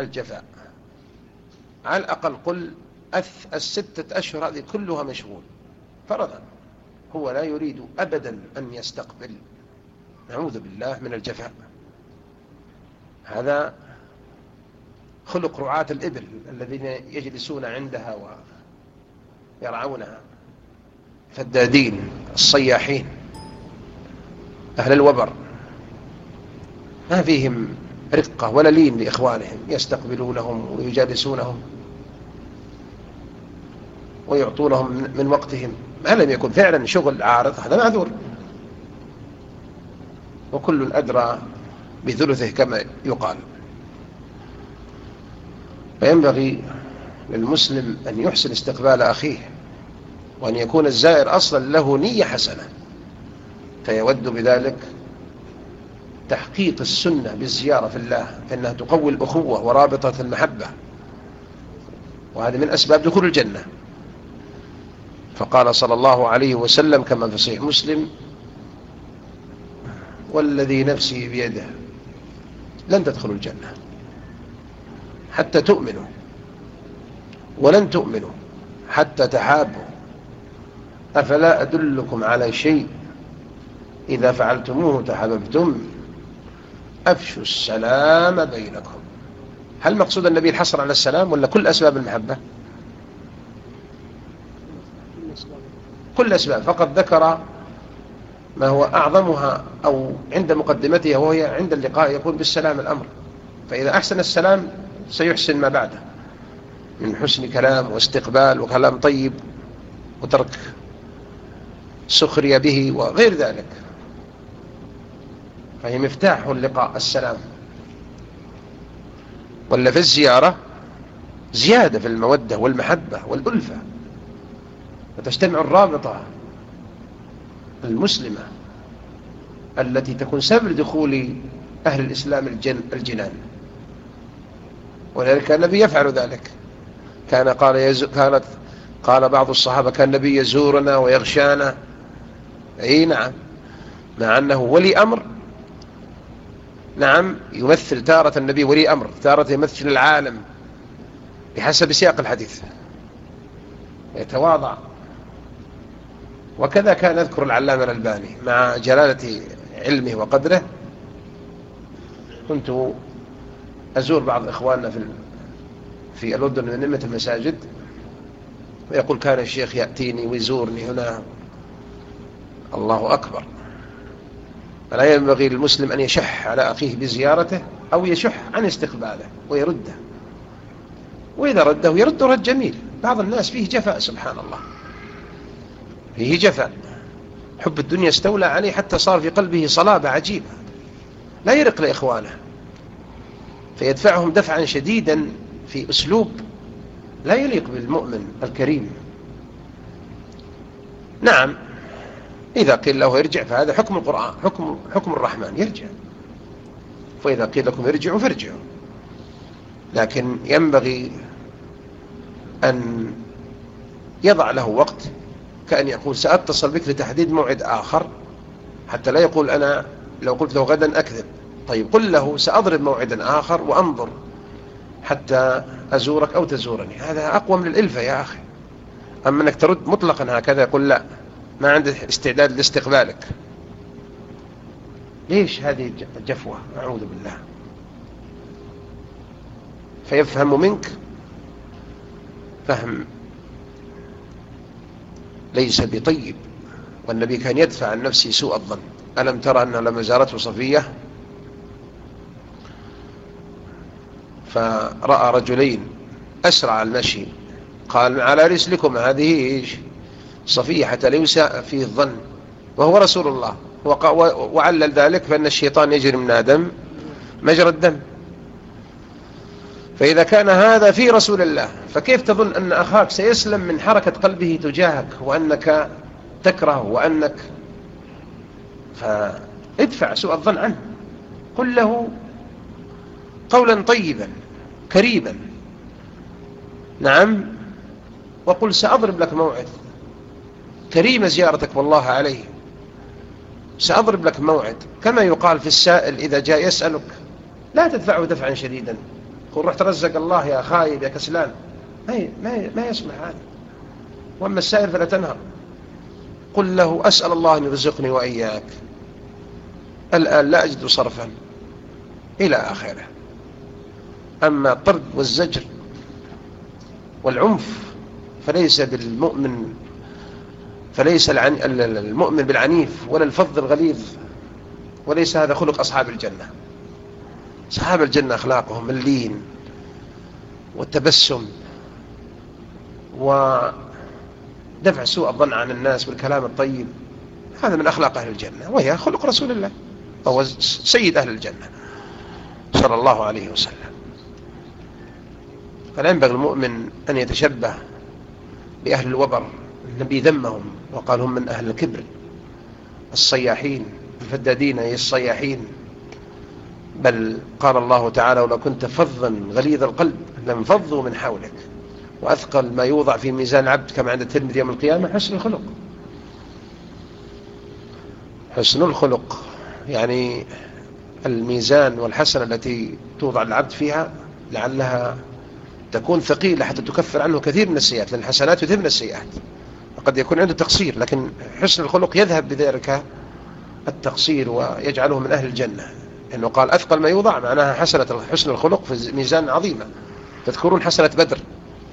الجفاء. على الأقل قل الستة أشهر هذه كلها مشغول. فرضا هو لا يريد أبدا أن يستقبل. نعوذ بالله من الجفاء. هذا خلق رعاة الإبل الذين يجلسون عندها ويرعونها فدادين الصياحين أهل الوبر. ما فيهم رقة ولا لين لإخوانهم يستقبلونهم ويجالسونهم ويعطونهم من وقتهم. ما لم يكن فعلا شغل عارض هذا معذور. وكل أدرى بثلثه كما يقال. فينبغي للمسلم أن يحسن استقبال أخيه وأن يكون الزائر أصلا له نية حسنة. فيود بذلك تحقيق السنة بالزيارة في الله فإنها تقوي الأخوة ورابطة المحبة. وهذا من أسباب دخول الجنة. فقال صلى الله عليه وسلم كما في صحيح مسلم والذي نفسي بيده لن تدخلوا الجنة حتى تؤمنوا ولن تؤمنوا حتى تحابوا. أفلا أدلكم على شيء؟ إذا فعلتموه تحببتم. أفشوا السلام بينكم. هل مقصود النبي الحصر على السلام ولا كل أسباب المحبة؟ كل أسباب. فقد ذكر ما هو أعظمها أو عند مقدمتها وهي عند اللقاء يكون بالسلام الأمر. فإذا أحسن السلام سيحسن ما بعده. من حسن كلام واستقبال وكلام طيب وترك سخرية به وغير ذلك. فهي مفتاح اللقاء السلام. ولا في الزيارة زيادة في المودة والمحبة والألفة. فتجتمع الرابطة المسلمة التي تكون سبب لدخول أهل الإسلام الجن الجنان. ولذلك النبي يفعل ذلك. كان قال يزو كانت قال بعض الصحابة كان النبي يزورنا ويغشانا. أي نعم. مع أنه ولي أمر نعم يمثل تارة النبي ولي أمر تارة يمثل العالم بحسب سياق الحديث. يتواضع. وكذا كان يذكر العلامة الألباني مع جلالة علمه وقدره. كنت أزور بعض إخواننا في في الأردن من نمة المساجد. ويقول كان الشيخ يأتيني ويزورني هنا. الله أكبر. فلا ينبغي للمسلم أن يشح على أخيه بزيارته أو يشح عن استقباله ويرده. وإذا رده يرد رد جميل. بعض الناس فيه جفاء سبحان الله. فيه جفاء. حب الدنيا استولى عليه حتى صار في قلبه صلابة عجيبة. لا يرق لإخوانه. فيدفعهم دفعا شديدا في أسلوب لا يليق بالمؤمن الكريم. نعم. إذا قيل له ارجع فهذا حكم القرآن حكم, حكم الرحمن يرجع. فإذا قيل لكم ارجعوا فارجعوا. لكن ينبغي أن يضع له وقت كأن يقول سأتصل بك لتحديد موعد آخر حتى لا يقول أنا لو قلت له غدا أكذب. طيب قل له سأضرب موعدا آخر وأنظر حتى أزورك أو تزورني. هذا أقوى من الإلفة يا أخي. أما أنك ترد مطلقا هكذا يقول لا. ما عنده استعداد لاستقبالك. ليش هذه الجفوة؟ أعوذ بالله. فيفهم منك فهم. ليس بطيب. والنبي كان يدفع عن نفسه سوء الظن. ألم ترى أنه لما زارته صفية؟ فرأى رجلين أسرع المشي. قال على رسلكم هذه إيش؟ صفية حتى لا يساء فيه الظن. وهو رسول الله. وعلل ذلك فإن الشيطان يجري من آدم مجرى الدم. فإذا كان هذا في رسول الله فكيف تظن أن أخاك سيسلم من حركة قلبه تجاهك وأنك تكره وأنك؟ فادفع سوء الظن عنه. قل له قولا طيبا كريبا. نعم. وقل سأضرب لك موعد. كريمة زيارتك والله عليه. سأضرب لك موعد. كما يقال في السائل إذا جاء يسألك لا تدفعه دفعا شديدا. قل روح ترزق الله يا خايب يا كسلان. ما ما يسمع هذا. وأما السائر فلا تنهر. قل له أسأل الله أن يرزقني وإياك. الآن لا أجد صرفا إلى آخره. أما الطرد والزجر والعنف فليس بالمؤمن فليس المؤمن بالعنيف ولا الفظ الغليظ وليس هذا خلق أصحاب الجنة. أصحاب الجنة أخلاقهم اللين والتبسم ودفع سوء الظن عن الناس بالكلام الطيب. هذا من أخلاق أهل الجنة وهي خلق رسول الله وهو سيد أهل الجنة صلى الله عليه وسلم. فلا ينبغي المؤمن أن يتشبه بأهل الوبر النبي ذمهم وقال هم من أهل الكبر الصياحين الفدادين أي الصياحين. بل قال الله تعالى ولو كنت فظا غليظ القلب لانفضوا من حولك. وأثقل ما يوضع في ميزان العبد كما عند الترمذي يوم القيامة حسن الخلق. حسن الخلق يعني الميزان والحسنة التي توضع العبد فيها لعلها تكون ثقيلة حتى تكفر عنه كثير من السيئات لأن الحسنات يذهبن السيئات. وقد يكون عنده تقصير لكن حسن الخلق يذهب بذلك التقصير ويجعله من أهل الجنة. إنه قال أثقل ما يوضع معناها حسنة حسن الخلق في ميزان عظيمة. تذكرون حسنة بدر؟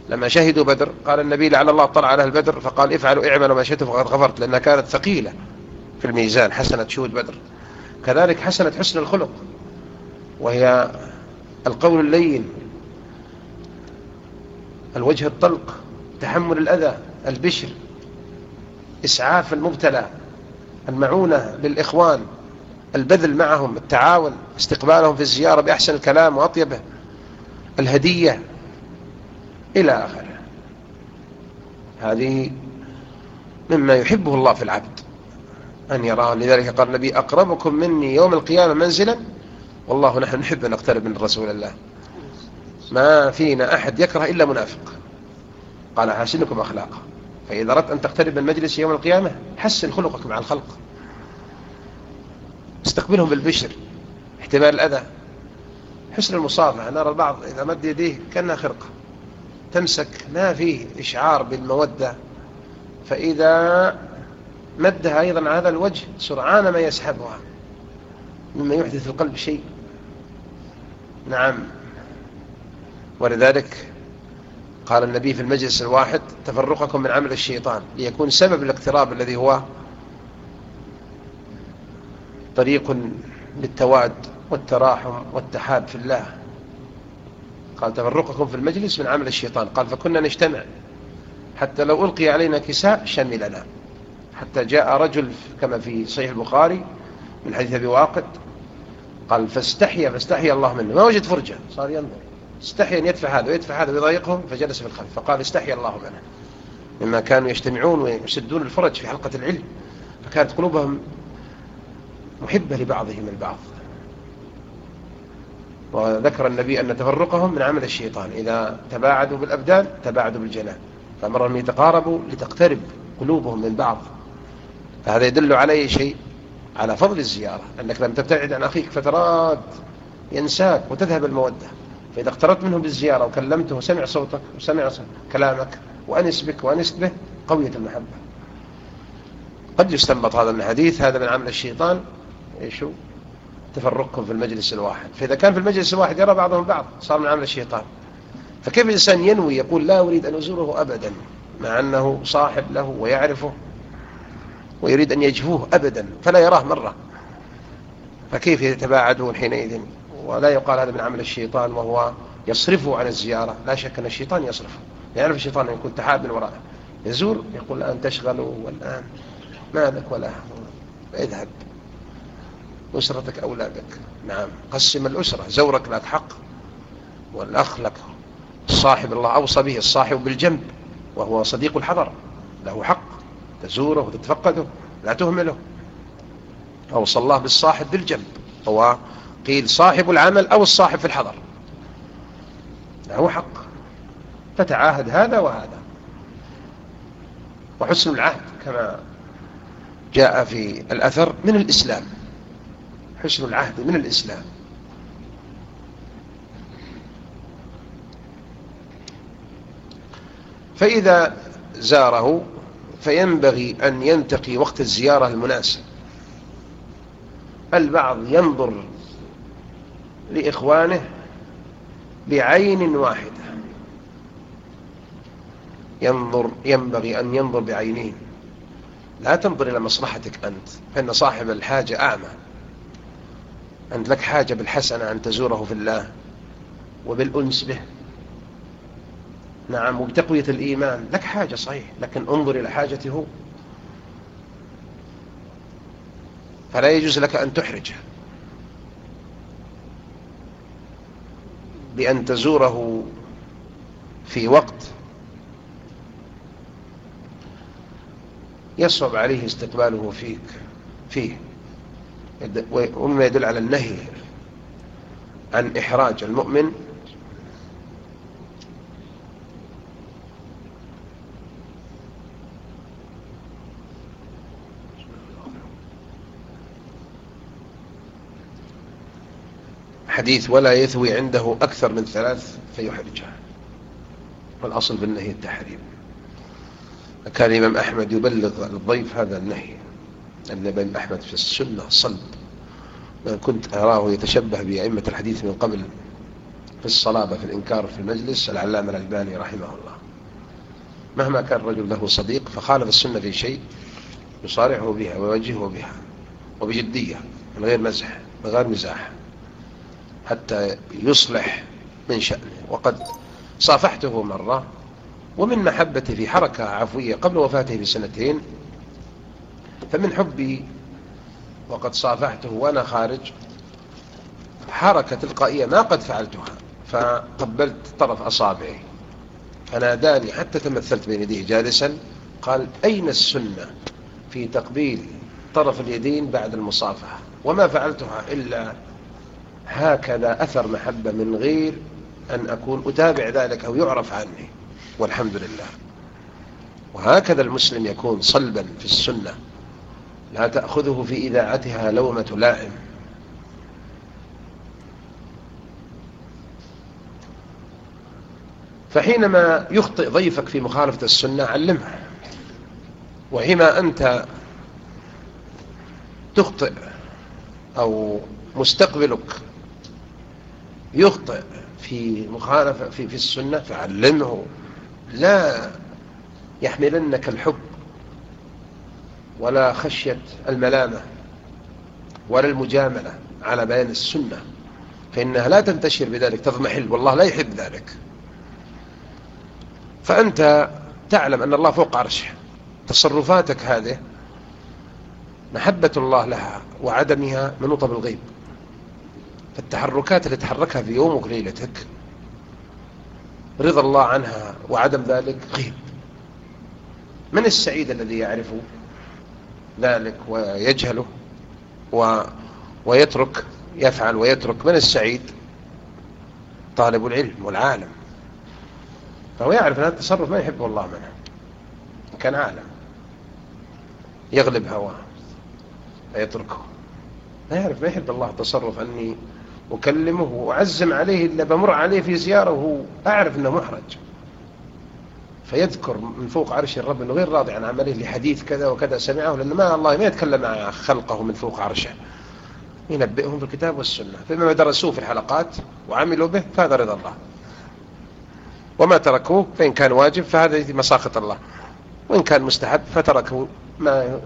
لما شهدوا بدر قال النبي لعل الله طلع على البدر فقال افعلوا اعملوا ما شئتم فقد غفرت لأنها كانت ثقيلة في الميزان حسنة شهود بدر. كذلك حسنة حسن الخلق وهي القول اللين الوجه الطلق تحمل الأذى البشر. إسعاف المبتلى المعونة للإخوان البذل معهم التعاون استقبالهم في الزيارة بأحسن الكلام وأطيبه الهدية إلى آخره. هذه مما يحبه الله في العبد أن يراه. لذلك قال النبي أقربكم مني يوم القيامة منزلا والله نحن نحب أن نقترب من رسول الله. ما فينا أحد يكره إلا منافق. قال حسنكم أخلاقا فإذا أردت أن تقترب من مجلس يوم القيامة حسن خلقك مع الخلق. استقبلهم بالبشر احتمال الأذى. حسن المصافحة نرى البعض إذا مد يديه كأنها خرقة. تمسك ما فيه إشعار بالمودة. فإذا مدها أيضا هذا الوجه سرعان ما يسحبها. مما يحدث القلب شيء. نعم. ولذلك قال النبي في المجلس الواحد تفرقكم من عمل الشيطان ليكون سبب الاقتراب الذي هو طريق للتواد والتراحم والتحاب في الله. قال تفرقكم في المجلس من عمل الشيطان. قال فكنا نجتمع حتى لو ألقي علينا كساء شملنا. حتى جاء رجل كما في صحيح البخاري من حديث أبي واقد قال فاستحيا فاستحيا الله منه. ما وجد فرجة صار ينظر. استحي أن يدفع هذا ويدفع هذا ويضايقهم فجلس في الخلف فقال استحي الله منه مما كانوا يجتمعون ويسدون الفرج في حلقة العلم فكانت قلوبهم محبة لبعضهم البعض. وذكر النبي أن تفرقهم من عمل الشيطان إذا تباعدوا بالأبدان تباعدوا بالجنان فأمرهم يتقاربوا لتقترب قلوبهم من بعض. فهذا يدل على شيء على فضل الزيارة أنك لم تبتعد عن أخيك فترات ينساك وتذهب المودة. فإذا اقتربت منه بالزيارة وكلمته وسمع صوتك وسمع كلامك وأنس بك وأنست به قوية المحبة. قد يستنبط هذا من الحديث هذا من عمل الشيطان. إيش هو؟ تفرقكم في المجلس الواحد. فإذا كان في المجلس الواحد يرى بعضهم بعض صار من عمل الشيطان. فكيف الإنسان ينوي يقول لا أريد أن أزوره أبدا مع أنه صاحب له ويعرفه ويريد أن يجفوه أبدا فلا يراه مرة. فكيف يتباعدون حينئذ؟ ولا يقال هذا من عمل الشيطان وهو يصرفه عن الزيارة. لا شك أن الشيطان يصرفه. يعرف الشيطان أن يكون تحاب من وراءه. يزور يقول الآن تشغلوا والآن ما لك ولا اذهب. أسرتك أولادك نعم. قسم الأسرة. زورك لك حق والأخ لك. الصاحب الله أوصى به الصاحب بالجنب وهو صديق الحضر. له حق. تزوره وتتفقده. لا تهمله. أوصى الله بالصاحب بالجنب. هو قيل صاحب العمل أو الصاحب في الحضر. له حق. تتعاهد هذا وهذا. وحسن العهد كما جاء في الأثر من الإسلام. حسن العهد من الإسلام. فإذا زاره فينبغي أن ينتقي وقت الزيارة المناسب. البعض ينظر لإخوانه بعين واحدة. ينظر ينبغي أن ينظر بعينين. لا تنظر إلى مصلحتك أنت فإن صاحب الحاجة أعمى. أنت لك حاجة بالحسنة أن تزوره في الله وبالأنس به. نعم وبتقوية الإيمان. لك حاجة صحيح لكن انظر إلى حاجته. فلا يجوز لك أن تحرجه. بأن تزوره في وقت يصعب عليه استقباله فيك فيه. ومما يدل على النهي عن إحراج المؤمن حديث ولا يثوي عنده أكثر من ثلاث فيحرجها. والأصل بالنهي التحريم. كان الإمام أحمد يبلغ الضيف هذا النهي. أن الإمام أحمد في السنة صلب. كنت أراه يتشبه بأئمة الحديث من قبل في الصلابة في الإنكار في المجلس العلامة الألباني رحمه الله. مهما كان الرجل له صديق فخالف السنة في شيء يصارحه بها ويوجهه بها وبجدية من غير مزح من غير مزاح. حتى يصلح من شأنه. وقد صافحته مرة ومن محبتي في حركة عفوية قبل وفاته بسنتين فمن حبي وقد صافحته وأنا خارج حركة تلقائية ما قد فعلتها فقبلت طرف أصابعي. فناداني حتى تمثلت بين يديه جالسا قال أين السنة في تقبيل طرف اليدين بعد المصافحة؟ وما فعلتها إلا هكذا أثر محبة من غير أن أكون أتابع ذلك أو يعرف عني. والحمد لله. وهكذا المسلم يكون صلبا في السنة. لا تأخذه في إذاعتها لومة لائم. فحينما يخطئ ضيفك في مخالفة السنة علمه. وحينما أنت تخطئ أو مستقبلك يخطئ في مخالفة في, في السنة فعلمه. لا يحملنك الحب ولا خشية الملامة ولا المجاملة على بيان السنة فإنها لا تنتشر بذلك تضمحل. والله لا يحب ذلك. فأنت تعلم أن الله فوق عرشه. تصرفاتك هذه محبة الله لها وعدمها منوطة بالغيب فالتحركات اللي تحركها في يومك وليلتك رضا الله عنها وعدم ذلك غيب. من السعيد الذي يعرف ذلك ويجهله و ويترك يفعل ويترك؟ من السعيد؟ طالب العلم والعالم. فهو يعرف هذا التصرف ما يحبه الله منه. كان عالم. يغلب هواه فيتركه. لا يعرف ما يحب الله التصرف. أني أكلمه وأعزم عليه إلا بمر عليه في زيارة وهو أعرف أنه محرج. فيذكر من فوق عرش الرب أنه غير راضي عن عمله لحديث كذا وكذا سمعه لأن ما الله ما يتكلم مع خلقه من فوق عرشه. ينبئهم بالكتاب والسنة. فيما درسوه في الحلقات وعملوا به فهذا رضا الله. وما تركوه فإن كان واجب فهذا مساخط الله. وإن كان مستحب فتركوا ما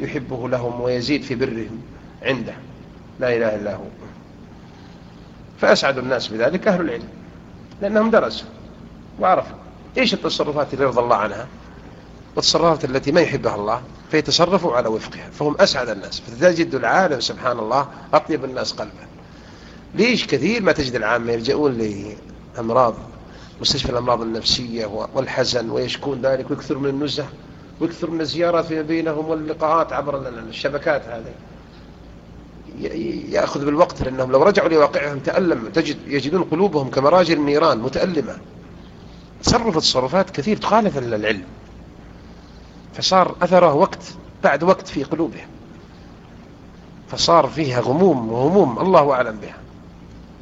يحبه لهم ويزيد في برهم عنده. لا إله إلا هو. فأسعد الناس بذلك أهل العلم لأنهم درسوا وعرفوا. إيش التصرفات اللي يرضى الله عنها؟ والتصرفات التي ما يحبها الله فيتصرفوا على وفقها فهم أسعد الناس. فتجد العالم سبحان الله أطيب الناس قلبا. ليش كثير ما تجد العامة يلجؤون لأمراض مستشفى الأمراض النفسية والحزن ويشكون ذلك ويكثر من النزه ويكثر من الزيارات فيما بينهم واللقاءات عبر الشبكات هذه. يأخذ بالوقت لأنهم لو رجعوا لواقعهم تألم تجد يجدون قلوبهم كمراجل النيران متألمة. تصرف تصرفات كثير تخالف العلم. فصار أثره وقت بعد وقت في قلوبهم. فصار فيها غموم وهموم الله أعلم بها.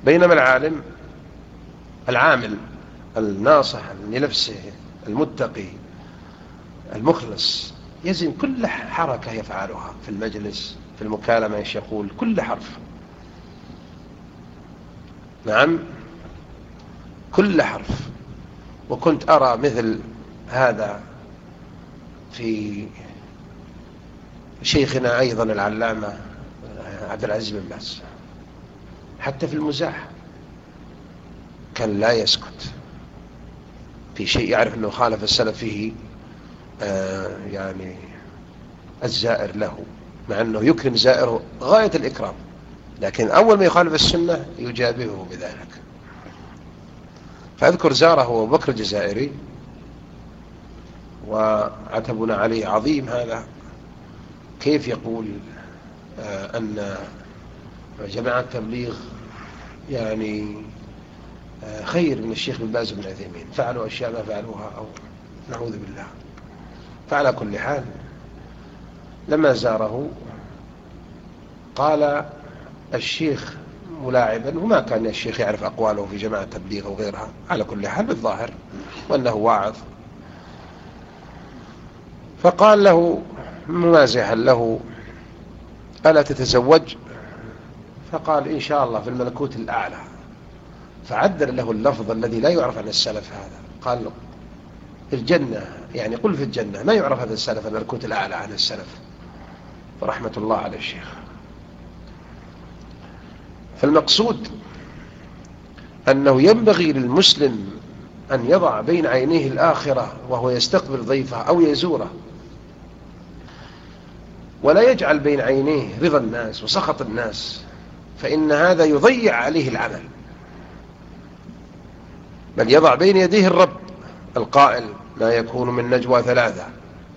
بينما العالم العامل الناصح لنفسه المتقي المخلص يزن كل حركة يفعلها في المجلس. في المكالمة إيش يقول؟ كل حرف. نعم؟ كل حرف. وكنت أرى مثل هذا في شيخنا أيضا العلامة عبد العزيز بن باز. حتى في المزاح كان لا يسكت. في شيء يعرف أنه خالف السلف فيه آه يعني الزائر له. مع أنه يكرم زائره غاية الإكرام. لكن أول ما يخالف السنة يجابهه بذلك. فأذكر زاره أبو بكر الجزائري وعتبنا عليه عظيم هذا. كيف يقول آه أن جماعة التبليغ يعني آه خير من الشيخ بن باز بن عثيمين. فعلوا أشياء ما فعلوها أو نعوذ بالله. فعلى كل حال لما زاره قال الشيخ ملاعبا وما كان الشيخ يعرف أقواله في جماعة تبليغ وغيرها على كل حال بالظاهر وأنه واعظ. فقال له ممازحا له ألا تتزوج؟ فقال إن شاء الله في الملكوت الأعلى. فعدل له اللفظ الذي لا يعرف عن السلف هذا. قال في الجنة يعني قل في الجنة ما يعرف هذا السلف الملكوت الأعلى عن السلف. فرحمة الله على الشيخ. فالمقصود أنه ينبغي للمسلم أن يضع بين عينيه الآخرة وهو يستقبل ضيفه أو يزوره. ولا يجعل بين عينيه رضا الناس وسخط الناس فإن هذا يضيع عليه العمل. بل يضع بين يديه الرب القائل ما يكون من نجوى ثلاثة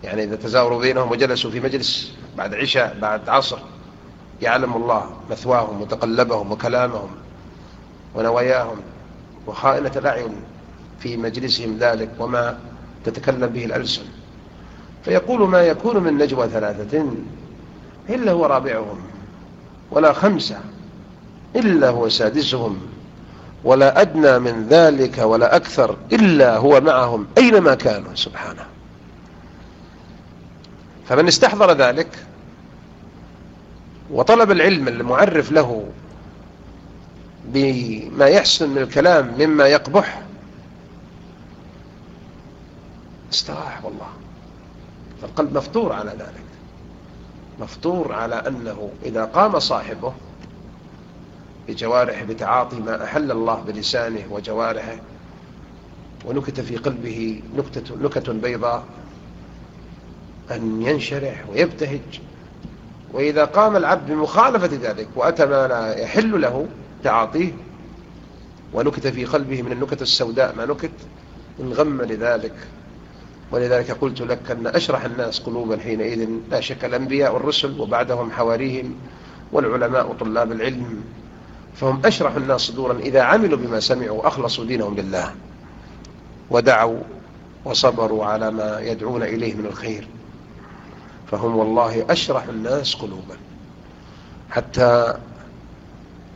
يعني إذا تزاوروا بينهم وجلسوا في مجلس بعد عشاء بعد عصر يعلم الله مثواهم وتقلبهم وكلامهم ونواياهم وخائنة الأعين في مجلسهم ذلك وما تتكلم به الألسن. فيقول ما يكون من نجوى ثلاثة إلا هو رابعهم ولا خمسة إلا هو سادسهم ولا أدنى من ذلك ولا أكثر إلا هو معهم أينما كانوا. سبحانه. فمن استحضر ذلك وطلب العلم المعرف له بما يحسن من الكلام مما يقبح استراح والله. فالقلب مفطور على ذلك. مفطور على أنه إذا قام صاحبه بجوارح بتعاطي ما أحل الله بلسانه وجوارحه ونكت في قلبه نكتة, نكت بيضاء أن ينشرح ويبتهج. وإذا قام العبد بمخالفة ذلك وأتى ما لا يحل له تعاطيه. ونكت في قلبه من النكت السوداء ما نكت. انغم لذلك. ولذلك قلت لك أن أشرح الناس قلوبا حينئذ لا شك الأنبياء والرسل وبعدهم حواريهم والعلماء وطلاب العلم. فهم أشرح الناس صدورا إذا عملوا بما سمعوا وأخلصوا دينهم لله. ودعوا وصبروا على ما يدعون إليه من الخير. فهم والله أشرح الناس قلوبا. حتى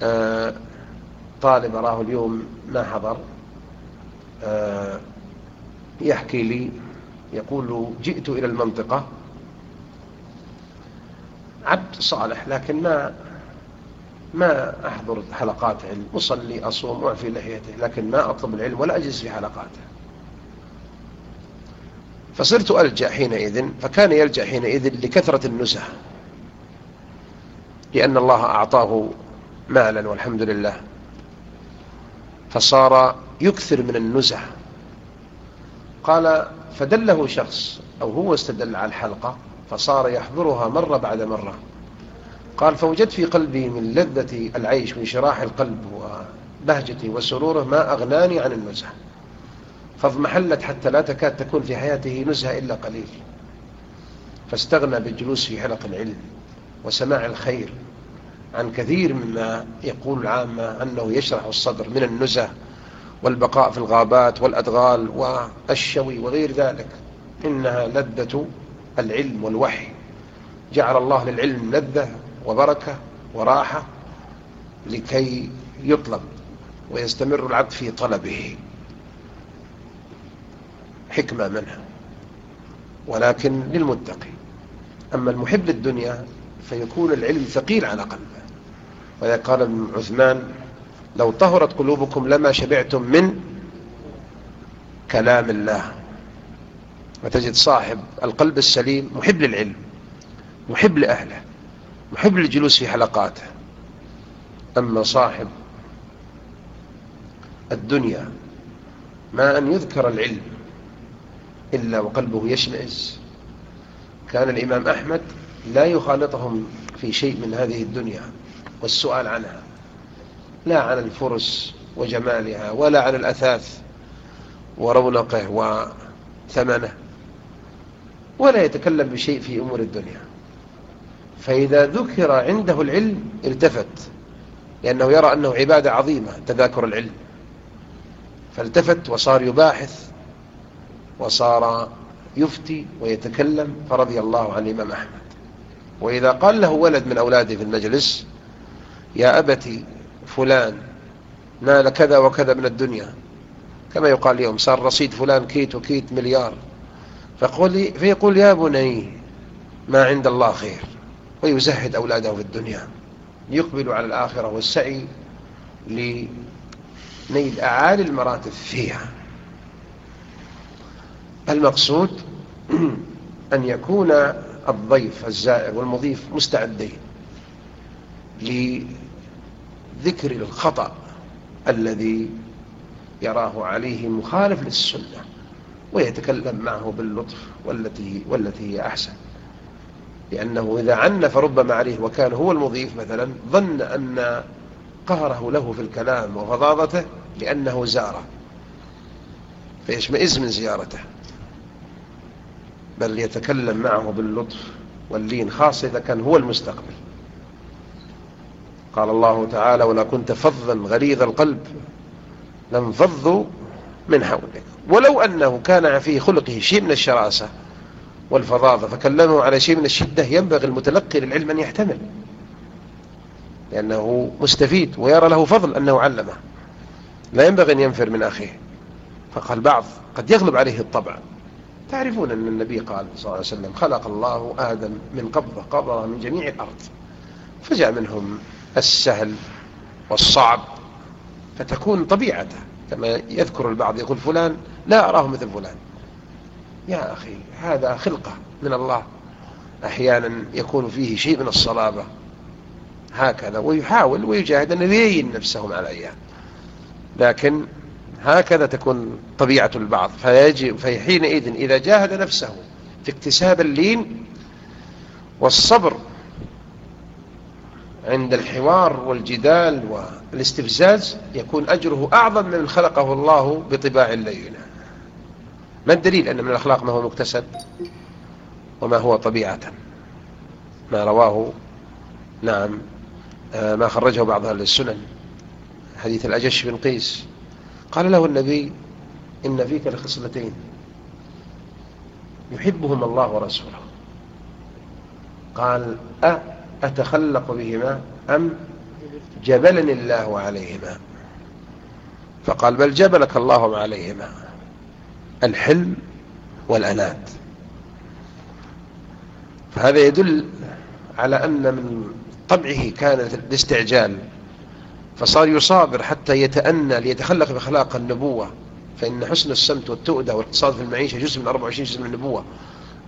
آه، طالب أراه اليوم ما حضر آه، يحكي لي يقول جئت إلى المنطقة عبد صالح لكن ما ما أحضر حلقات علم أصلي أصوم أعفي لحيته لكن ما أطلب العلم ولا أجلس في حلقاته. فصرت ألجأ حينئذ فكان يلجأ حينئذ لكثرة النزهة. لأن الله أعطاه مالا والحمد لله. فصار يكثر من النزهة. قال فدله شخص أو هو استدل على الحلقة فصار يحضرها مرة بعد مرة. قال فوجدت في قلبي من لذة العيش من شراح القلب وبهجته وسروره ما أغناني عن النزهة. فاضمحلت حتى لا تكاد تكون في حياته نزهة إلا قليل. فاستغنى بالجلوس في حلق العلم وسماع الخير عن كثير مما يقول العامة أنه يشرح الصدر من النزه والبقاء في الغابات والأدغال والشوي وغير ذلك. إنها لذة العلم والوحي. جعل الله للعلم لذة وبركة وراحة لكي يطلب ويستمر العبد في طلبه. حكمة منها. ولكن للمتقي أما المحب للدنيا فيكون العلم ثقيل على قلبه. وإذا قال ابن عثمان لو طهرت قلوبكم لما شبعتم من كلام الله. وتجد صاحب القلب السليم محب للعلم محب لأهله محب للجلوس في حلقاته. أما صاحب الدنيا ما أن يذكر العلم إلا وقلبه يشمئز. كان الإمام أحمد لا يخالطهم في شيء من هذه الدنيا والسؤال عنها. لا عن الفرس وجمالها ولا عن الأثاث ورونقه وثمنه ولا يتكلم بشيء في أمور الدنيا. فإذا ذكر عنده العلم التفت لأنه يرى أنه عبادة عظيمة تذاكر العلم. فالتفت وصار يباحث وصار يفتي ويتكلم فرضي الله عن الإمام أحمد. وإذا قال له ولد من أولاده في المجلس يا أبتي فلان نال كذا وكذا من الدنيا. كما يقال اليوم صار رصيد فلان كيت وكيت مليار. فقول فيقول يا بني ما عند الله خير. ويزهد أولاده في الدنيا. يقبل على الآخرة والسعي لنيل أعالي المراتب فيها. المقصود أن يكون الضيف الزائر والمضيف مستعدين لذكر الخطأ الذي يراه عليه مخالف للسنة ويتكلم معه باللطف والتي, والتي هي أحسن. لأنه إذا عنف ربما عليه وكان هو المضيف مثلا ظن أن قهره له في الكلام وفظاظته لأنه زاره فيشمئز من زيارته. بل يتكلم معه باللطف واللين خاصة إذا كان هو المستقبل. قال الله تعالى ولا كنت فظا غليظ القلب لانفضوا من حولك. ولو أنه كان في خلقه شيء من الشراسة والفظاظة فكلمه على شيء من الشدة ينبغي المتلقي للعلم أن يحتمل. لأنه مستفيد ويرى له فضل أنه علمه. لا ينبغي أن ينفر من أخيه. فقال بعض قد يغلب عليه الطبع. تعرفون أن النبي قال صلى الله عليه وسلم خلق الله آدم من قبضة قبضة من جميع الأرض. فجاء منهم السهل والصعب فتكون طبيعته. كما يذكر البعض يقول فلان لا أراه مثل فلان. يا أخي هذا خلقة من الله. أحيانا يكون فيه شيء من الصلابة. هكذا ويحاول ويجاهد أن يبين نفسه مع الأيام لكن هكذا تكون طبيعة البعض. فيجب فحينئذ إذا جاهد نفسه في اكتساب اللين والصبر عند الحوار والجدال والاستفزاز يكون أجره أعظم من خلقه الله بطباع اللينة ما الدليل أن من الأخلاق ما هو مكتسب وما هو طبيعة؟ ما رواه نعم آه، ما خرجه بعض أهل السنن حديث الأجش بن قيس. قال له النبي إن فيك لخصلتين. يحبهم الله ورسوله. قال أتخلق بهما أم جبلني الله عليهما؟ فقال بل جبلك الله عليهما. الحلم والأنات. فهذا يدل على أن من طبعه كان الاستعجال. فصار يصابر حتى يتأنى ليتخلق بأخلاق النبوة. فإن حسن السمت والتؤدة والاقتصاد في المعيشة جزء من 24 جزء من النبوة.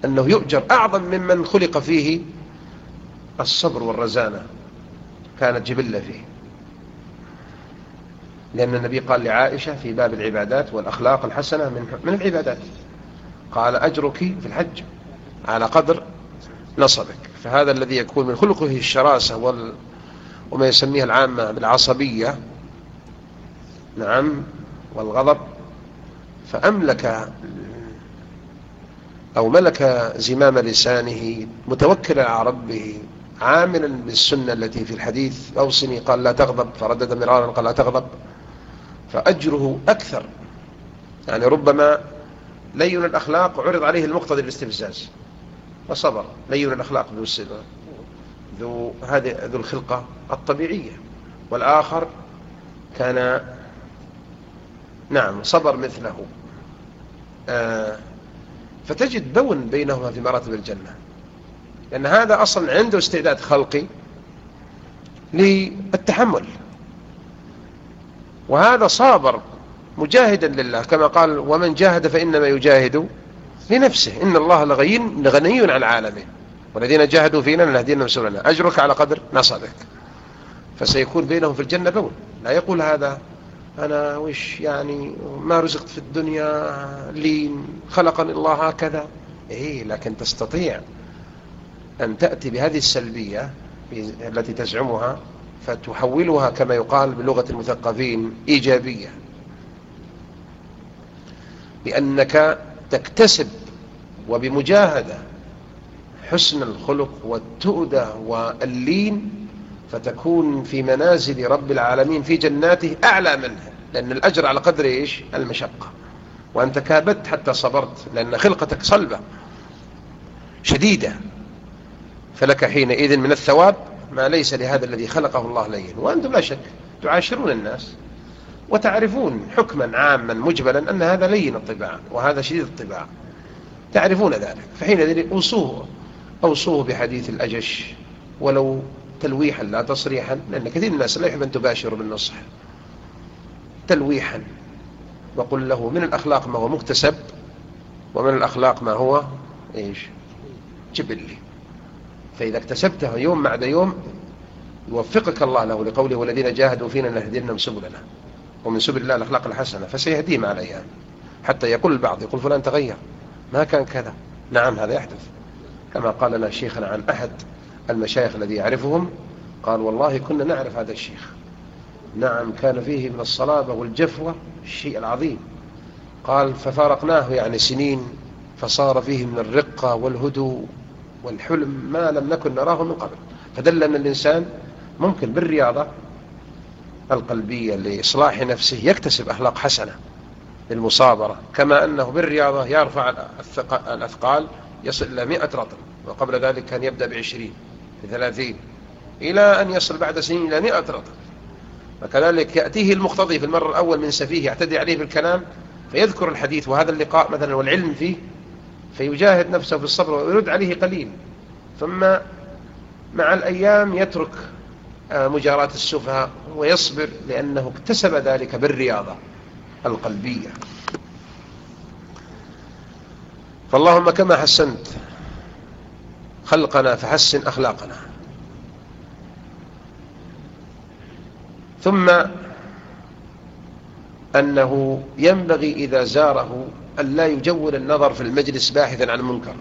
أنه يؤجر أعظم ممن خلق فيه الصبر والرزانة. كانت جبلة فيه. لأن النبي قال لعائشة في باب العبادات والأخلاق الحسنة من من العبادات. قال أجرك في الحج على قدر نصبك. فهذا الذي يكون من خلقه الشراسة وال وما يسميها العامة بالعصبية. نعم والغضب. فأملك أو ملك زمام لسانه متوكلا على ربه عاملا بالسنة التي في الحديث. أوصني قال لا تغضب. فردد مرارا قال لا تغضب. فأجره أكثر. يعني ربما لين الأخلاق عرض عليه المقتضي الاستفزاز وصبر. لين الأخلاق ذو هذه ذو الخلقة الطبيعية والآخر كان نعم صبر مثله. آه، فتجد بون بينهما في مراتب الجنة لأن هذا أصلا عنده استعداد خلقي للتحمل. وهذا صابر مجاهدا لله كما قال ومن جاهد فإنما يجاهد لنفسه إن الله لغني عن العالمين والذين جاهدوا فينا لنهدينا سبلنا. أجرك على قدر نصبك. فسيكون بينهم في الجنة بون لا يقول هذا أنا وش يعني ما رزقت في الدنيا لين خلقني الله هكذا. إيه لكن تستطيع أن تأتي بهذه السلبية التي تزعمها فتحولها كما يقال بلغة المثقفين إيجابية. بأنك تكتسب وبمجاهدة حسن الخلق والتؤدة واللين فتكون في منازل رب العالمين في جناته أعلى منها لأن الأجر على قدر إيش؟ المشقة. وأنت كابدت حتى صبرت لأن خلقتك صلبة شديدة. فلك حينئذ من الثواب ما ليس لهذا الذي خلقه الله لين وأنتم لا شك تعاشرون الناس وتعرفون حكما عاما مجبلا أن هذا لين الطباع وهذا شديد الطباع. تعرفون ذلك فحينئذ أوصوه أوصوه بحديث الأجش ولو تلويحا لا تصريحا لأن كثير من الناس لا يحب أن تباشر بالنصح. تلويحا وقل له من الأخلاق ما هو مكتسب ومن الأخلاق ما هو إيش؟ جبلي. فإذا اكتسبته يوم بعد يوم يوفقك الله له لقوله والذين جاهدوا فينا نهدينهم سبلنا. ومن سبل الله الأخلاق الحسنة فسيهديه مع الأيام حتى يقول البعض يقول فلان تغير. ما كان كذا. نعم هذا يحدث. كما قال لنا شيخنا عن أحد المشايخ الذي يعرفهم قال والله كنا نعرف هذا الشيخ. نعم كان فيه من الصلابة والجفوة الشيء العظيم. قال ففارقناه يعني سنين فصار فيه من الرقة والهدوء والحلم ما لم نكن نراه من قبل. فدل أن الإنسان ممكن بالرياضة القلبية لإصلاح نفسه يكتسب أخلاق حسنة للمصابرة كما أنه بالرياضة يرفع الأثقال يصل إلى مئة رطل وقبل ذلك كان يبدأ بعشرين بثلاثين إلى أن يصل بعد سنين إلى مئة رطل وكذلك يأتيه المقتضي في المرة الأول من سفيه يعتدي عليه بالكلام فيذكر الحديث وهذا اللقاء مثلا والعلم فيه فيجاهد نفسه في الصبر ويرد عليه قليل ثم مع الأيام يترك آه، مجاراة السفهاء ويصبر لأنه اكتسب ذلك بالرياضة القلبية. فاللهم كما حسنت خلقنا فحسن أخلاقنا. ثم أنه ينبغي إذا زاره أن لا يجول النظر في المجلس باحثا عن المنكر.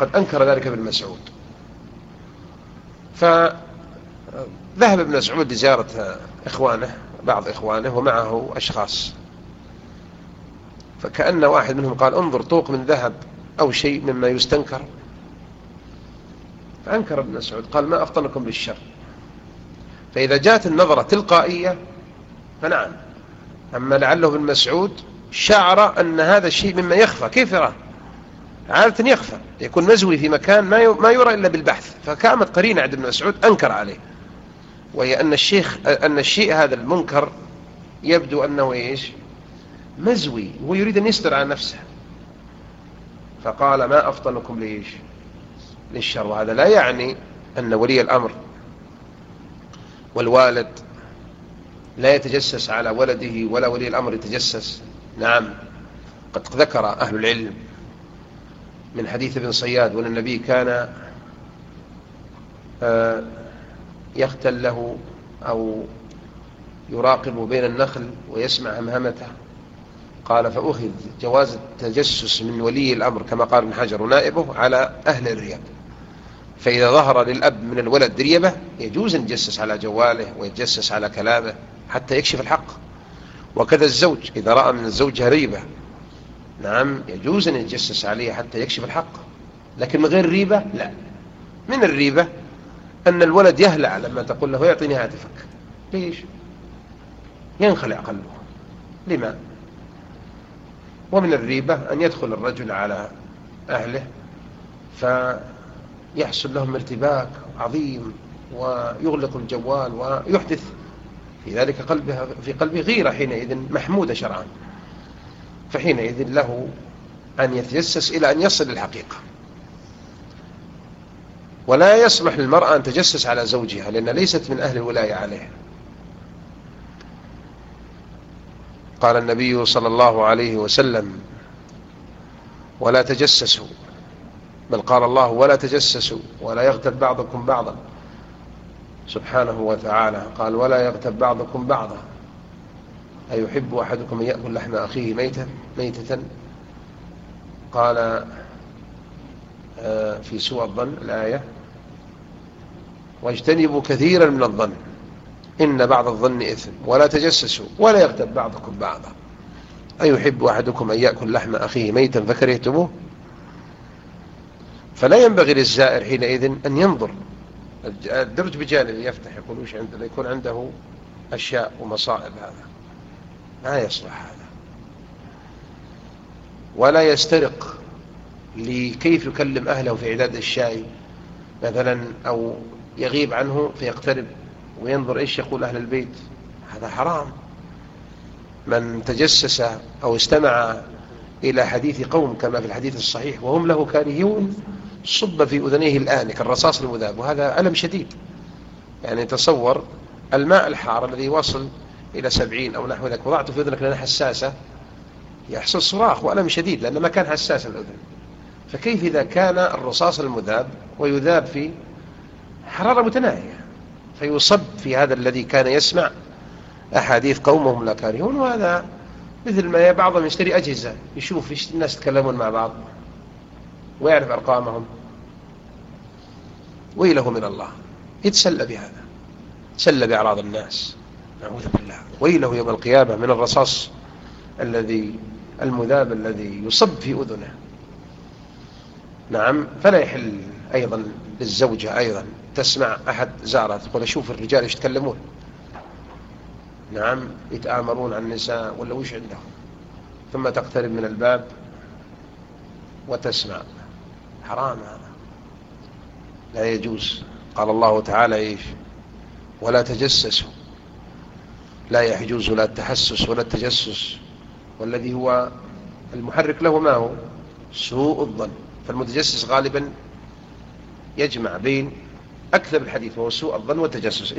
قد أنكر ذلك ابن مسعود. فذهب ابن مسعود لزيارة إخوانه بعض إخوانه ومعه أشخاص. فكأن واحد منهم قال انظر طوق من ذهب أو شيء مما يستنكر. فأنكر ابن مسعود قال ما أفطنكم بالشر. فإذا جاءت النظرة تلقائية فنعم. أما لعله ابن مسعود شعر أن هذا الشيء مما يخفى. كيف يراه؟ عادة يخفى. يكون مزوي في مكان ما يرى إلا بالبحث. فكانت قرينة عند ابن مسعود أنكر عليه. وهي أن الشيخ أن الشيء هذا المنكر يبدو أنه إيش؟ مزوي ويريد أن يستر على نفسه. فقال ما أفضلكم ليش؟ للشر. وهذا لا يعني أن ولي الأمر والوالد لا يتجسس على ولده ولا ولي الأمر يتجسس. نعم قد ذكر أهل العلم من حديث ابن صياد وأن النبي كان آه، يختل له أو يراقب بين النخل ويسمع همهمته قال فأخذ جواز التجسس من ولي الأمر كما قال ابن حجر ونائبه على أهل الرياض. فإذا ظهر للأب من الولد ريبة يجوز أن يتجسس على جواله ويتجسس على كلامه حتى يكشف الحق. وكذا الزوج إذا رأى من الزوجة ريبة نعم يجوز أن يتجسس عليه حتى يكشف الحق. لكن من غير ريبة لا. من الريبة أن الولد يهلع لما تقول له يعطيني هاتفك. ليش؟ ينخلع قلبه. لما؟ ومن الريبة أن يدخل الرجل على أهله فيحصل لهم ارتباك عظيم ويغلق الجوال ويحدث في ذلك قلبه في قلبه غيرة حينئذ محمودة شرعا. فحينئذ له أن يتجسس إلى أن يصل الحقيقة. ولا يصلح للمرأة أن تجسس على زوجها لأن ليست من أهل الولاية عليه. قال النبي صلى الله عليه وسلم ولا تجسسوا. بل قال الله ولا تجسسوا ولا يغتب بعضكم بعضا. سبحانه وتعالى قال ولا يغتب بعضكم بعضا. أيحب أحدكم أن يأكل لحم أخيه ميتا ميتة؟ قال آه، في سوى الظن الآية واجتنبوا كثيرا من الظن. إن بعض الظن إثم ولا تجسسوا ولا يغتب بعضكم بعضا. أيحب أحدكم أن يأكل لحم أخيه ميتا فكرهتموه فلا ينبغي للزائر حينئذ أن ينظر. الدرج بجانب يفتح يقول وش عنده يكون عنده أشياء ومصائب هذا. ما يصلح هذا. ولا يسترق لكيف يكلم أهله في عداد الشاي مثلا أو يغيب عنه فيقترب وينظر إيش يقول أهل البيت. هذا حرام. من تجسس أو استمع إلى حديث قوم كما في الحديث الصحيح وهم له كارهون صب في أذنيه الآن كالرصاص المذاب وهذا ألم شديد. يعني تصور الماء الحار الذي يوصل إلى سبعين أو نحو ذلك وضعته في أذنك لأنها حساسة يحصل صراخ وألم شديد لأن ما كان حساس الأذن. فكيف إذا كان الرصاص المذاب ويذاب في حرارة متناهية؟ فيصب في هذا الذي كان يسمع أحاديث قومهم لا كارهون وهذا مثل ما بعضهم يشتري أجهزة يشوف الناس يتكلمون مع بعض ويعرف أرقامهم. ويله من الله. يتسلى بهذا. تسلى بأعراض الناس. نعوذ بالله. ويله يوم القيامة من الرصاص الذي المذاب الذي يصب في أذنه. نعم فلا يحل أيضا للزوجة أيضا تسمع أحد زارة تقول أشوف الرجال يتكلمون. نعم يتآمرون عن النساء ولا وش عندهم؟ ثم تقترب من الباب وتسمع. حرام هذا. لا يجوز. قال الله تعالى إيش؟ ولا تجسسوا. لا يجوز لا التحسس ولا التجسس. والذي هو المحرك له ما هو؟ سوء الظن. فالمتجسس غالبا يجمع بين أكثر الحديث وهو سوء الظن والتجسس.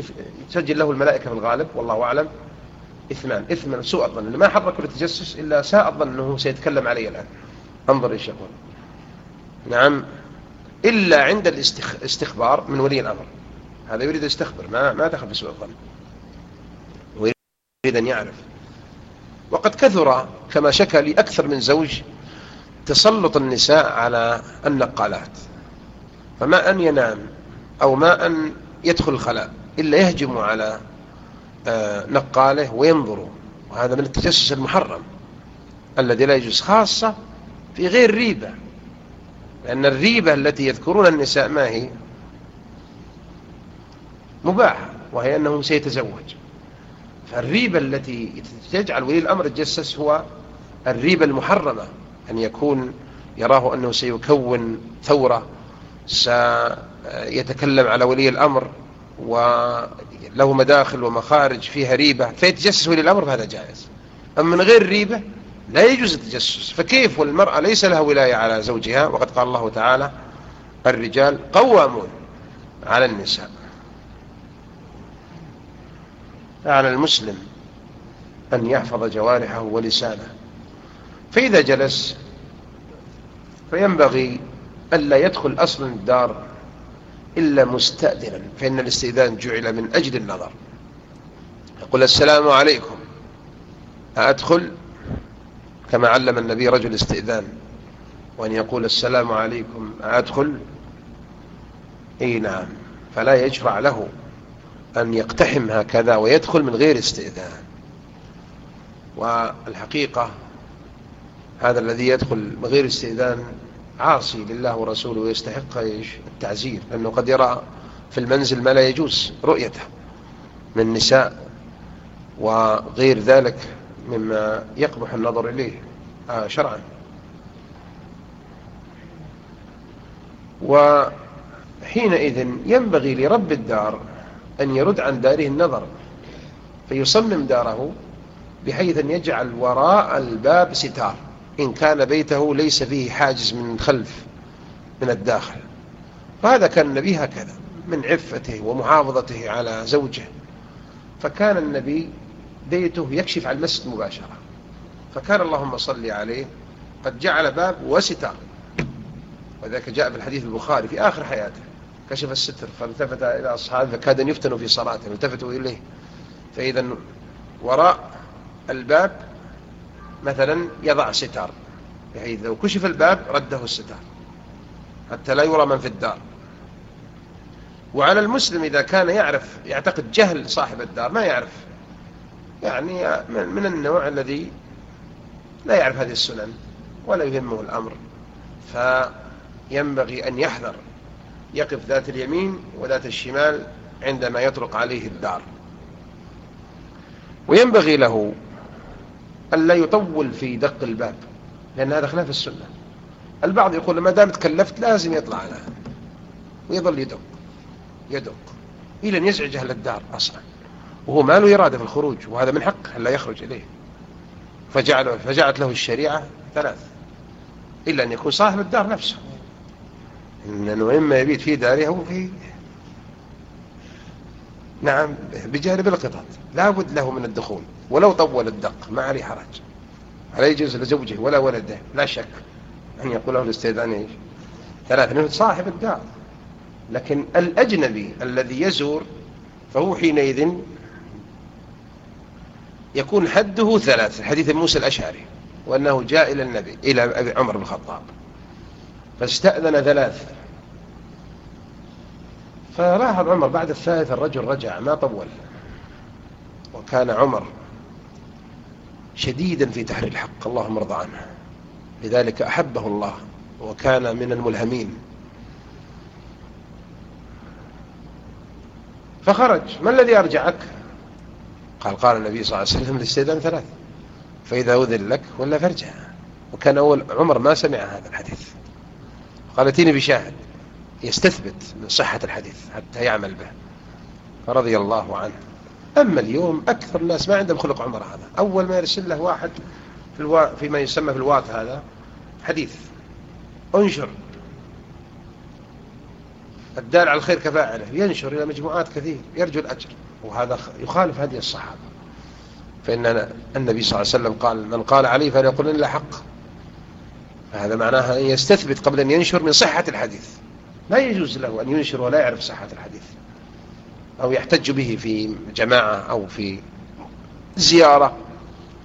تسجل له الملائكة في الغالب والله أعلم. اثمان اثم سوء الظن. ما حرك التجسس إلا ساء الظن أنه سيتكلم علي الآن. انظر إيش يقول. نعم. إلا عند الاستخبار من ولي الأمر. هذا يريد يستخبر ما ما دخل في سوء الظن. ويريد أن يعرف. وقد كثر كما شكى لي أكثر من زوج تسلط النساء على النقالات. فما أن ينام. أو ما أن يدخل الخلاء إلا يهجم على آه، نقاله وينظر. وهذا من التجسس المحرم الذي لا يجوز خاصة في غير ريبة. لأن الريبة التي يذكرون النساء ما هي؟ مباحة وهي أنه سيتزوج. فالريبة التي تجعل ولي الأمر يتجسس هو الريبة المحرمة أن يكون يراه أنه سيكون ثورة سيتكلم على ولي الأمر وله مداخل ومخارج فيها ريبة فيتجسس ولي الأمر فهذا جائز. أما من غير ريبة لا يجوز التجسس. فكيف والمرأة ليس لها ولاية على زوجها؟ وقد قال الله تعالى الرجال قوامون على النساء. على المسلم أن يحفظ جوارحه ولسانه. فإذا جلس فينبغي ألا يدخل أصلا الدار إلا مستأذنا فإن الاستئذان جعل من أجل النظر. يقول السلام عليكم. أدخل كما علم النبي رجل استئذان وأن يقول السلام عليكم. أدخل أي نعم. فلا يشرع له أن يقتحم هكذا ويدخل من غير استئذان. والحقيقة هذا الذي يدخل من غير استئذان عاصي لله ورسوله ويستحق التعزير لأنه قد يرى في المنزل ما لا يجوز رؤيته من نساء وغير ذلك مما يقبح النظر إليه آه شرعا. وحينئذ ينبغي لرب الدار أن يرد عن داره النظر فيصمم داره بحيث أن يجعل وراء الباب ستار. إن كان بيته ليس فيه حاجز من خلف من الداخل. وهذا كان النبي هكذا من عفته ومحافظته على زوجه. فكان النبي بيته يكشف على المسجد مباشرة. فكان اللهم صل عليه قد جعل باب وستار وذلك جاء في الحديث البخاري في آخر حياته. كشف الستر فالتفت إلى أصحابه فكاد يفتنوا في صلاته التفتوا إليه. فإذا وراء الباب مثلا يضع ستار بحيث لو كشف الباب رده الستار حتى لا يرى من في الدار. وعلى المسلم إذا كان يعرف يعتقد جهل صاحب الدار ما يعرف. يعني من النوع الذي لا يعرف هذه السنن ولا يهمه الأمر. فينبغي أن يحذر يقف ذات اليمين وذات الشمال عندما يطرق عليه الدار. وينبغي له أن لا يطول في دق الباب لأن هذا خلاف السنة. البعض يقول ما دام تكلفت لازم يطلع على ويظل يدق يدق إلى أن يزعج أهل الدار أصلا. وهو ما له إرادة في الخروج وهذا من حقه لا يخرج إليه. فجعل فجعلت له الشريعة ثلاث إلا أن يكون صاحب الدار نفسه. إنه إما يبيت في داره أو في نعم بجانب القطط. لا بد له من الدخول. ولو طول الدق ما عليه حرج. لا يجوز لزوجه ولا ولده. لا شك أن يقول له الاستئذان إيش؟ ثلاثة. صاحب الدار. لكن الأجنبي الذي يزور فهو حينئذ يكون حده ثلاث. حديث موسى الأشعري وأنه جاء إلى النبي إلى أبي عمر بن الخطاب. فاستأذن ثلاث. فلاحظ عمر بعد الثالث الرجل رجع ما طول. وكان عمر شديدا في تحرير الحق اللهم ارضى عنه. لذلك أحبه الله وكان من الملهمين. فخرج ما الذي أرجعك؟ قال قال النبي صلى الله عليه وسلم الاستئذان ثلاث فإذا أذن لك ولا فارجع. وكان أول عمر ما سمع هذا الحديث. قال أتيني بشاهد. يستثبت من صحة الحديث حتى يعمل به. فرضي الله عنه. أما اليوم أكثر الناس ما عندهم خلق عمر هذا. أول ما يرسل له واحد في الوا... فيما يسمى في الوات هذا حديث. انشر. الدال على الخير كفاعله ينشر إلى مجموعات كثير. يرجو الأجر. وهذا يخالف هدي الصحابة. فإن النبي صلى الله عليه وسلم قال من قال عليه فليقول إلا حق. فهذا معناها أن يستثبت قبل أن ينشر من صحة الحديث. لا يجوز له أن ينشر ولا يعرف صحة الحديث أو يحتج به في جماعة أو في زيارة.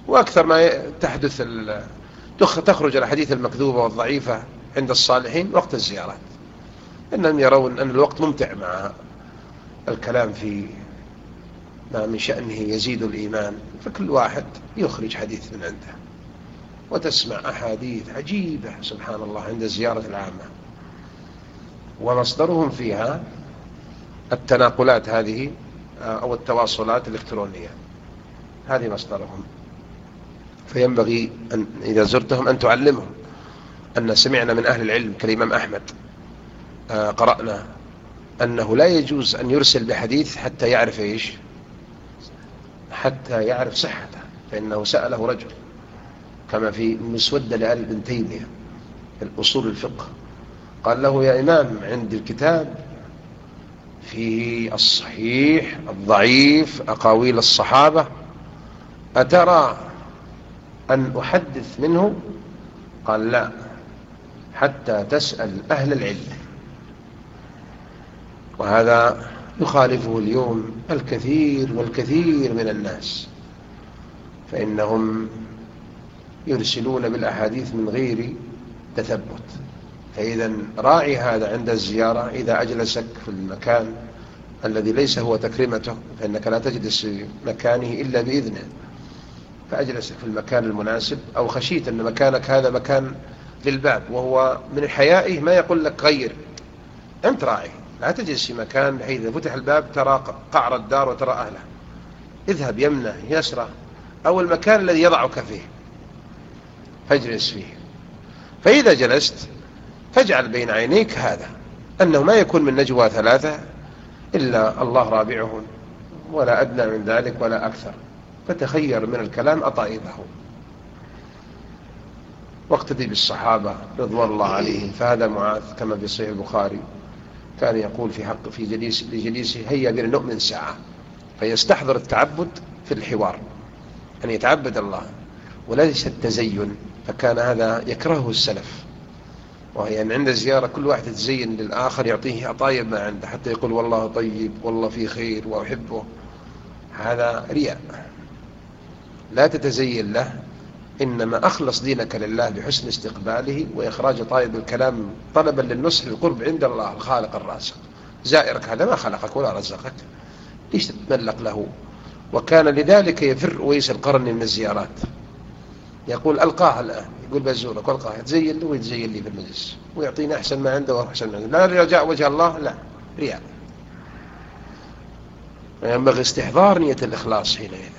وأكثر ما تحدث تخرج الحديث المكذوبة والضعيفة عند الصالحين وقت الزيارات. إنهم يرون أن الوقت ممتع مع الكلام في ما من شأنه يزيد الإيمان. فكل واحد يخرج حديث من عنده وتسمع أحاديث عجيبة سبحان الله عند الزيارة العامة. ومصدرهم فيها التناقلات هذه أو التواصلات الإلكترونية. هذه مصدرهم. فينبغي أن إذا زرتهم أن تعلمهم أن سمعنا من أهل العلم كالإمام أحمد آه، قرأنا أنه لا يجوز أن يرسل بحديث حتى يعرف إيش؟ حتى يعرف صحته فإنه سأله رجل كما في مسودة لآل بن تيمية الأصول الفقه. قال له يا إمام عندي الكتاب فيه الصحيح الضعيف أقاويل الصحابة أترى أن أحدث منه؟ قال لا حتى تسأل أهل العلم. وهذا يخالفه اليوم الكثير والكثير من الناس فإنهم يرسلون بالأحاديث من غير تثبت. فإذا راعي هذا عند الزيارة إذا أجلسك في المكان الذي ليس هو تكريمته فإنك لا تجلس في مكانه إلا بإذنه. فأجلسك في المكان المناسب أو خشيت أن مكانك هذا مكان للباب وهو من حيائه ما يقول لك غير. أنت راعي لا تجلس في مكان إذا فتح الباب ترى قعر الدار وترى أهله. اذهب يمنه يسره أو المكان الذي يضعك فيه. فاجلس فيه. فإذا جلست فاجعل بين عينيك هذا أنه ما يكون من نجوى ثلاثة إلا الله رابعهم ولا أدنى من ذلك ولا أكثر. فتخير من الكلام أطايبه واقتدي بالصحابة رضوان الله عليهم. فهذا معاذ كما في صحيح البخاري كان يقول في حق في جليس لجليسه هيا بنا نؤمن ساعة. فيستحضر التعبد في الحوار أن يتعبد الله وليس التزين فكان هذا يكرهه السلف. وهي يعني عند الزيارة كل واحد يتزين للآخر يعطيه طيب ما عنده حتى يقول والله طيب والله في خير وأحبه. هذا رياء. لا تتزين له إنما أخلص دينك لله بحسن استقباله وإخراج طائب الكلام طلبا للنصح القرب عند الله الخالق الرازق. زائرك هذا ما خلقك ولا رزقك. ليش تتملق له؟ وكان لذلك يفر ويس القرن من الزيارات. يقول ألقاها الآن يقول بزورك والقاها يتزين له ويتزين لي في المجلس ويعطيني أحسن ما عنده وأحسن ما عنده. لا رجاء وجه الله لا رياء. ينبغي استحضار نية الإخلاص حينئذ.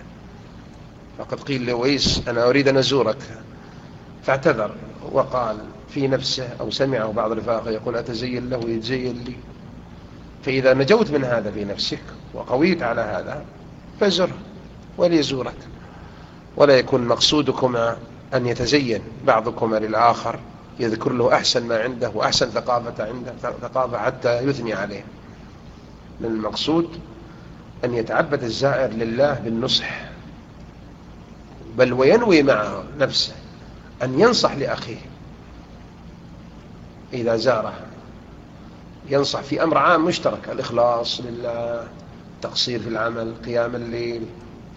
فقد قيل لويس أنا أريد أن أزورك. فاعتذر وقال في نفسه أو سمعه بعض رفاقه يقول أتزين له ويتزين لي. فإذا نجوت من هذا في نفسك وقويت على هذا فزره وليزورك. ولا يكون مقصودكما أن يتزين بعضكما للآخر يذكر له أحسن ما عنده وأحسن ثقافة عنده ثقافة حتى يثني عليه. من المقصود أن يتعبد الزائر لله بالنصح. بل وينوي مع نفسه أن ينصح لأخيه. إذا زاره. ينصح في أمر عام مشترك الإخلاص لله تقصير في العمل قيام الليل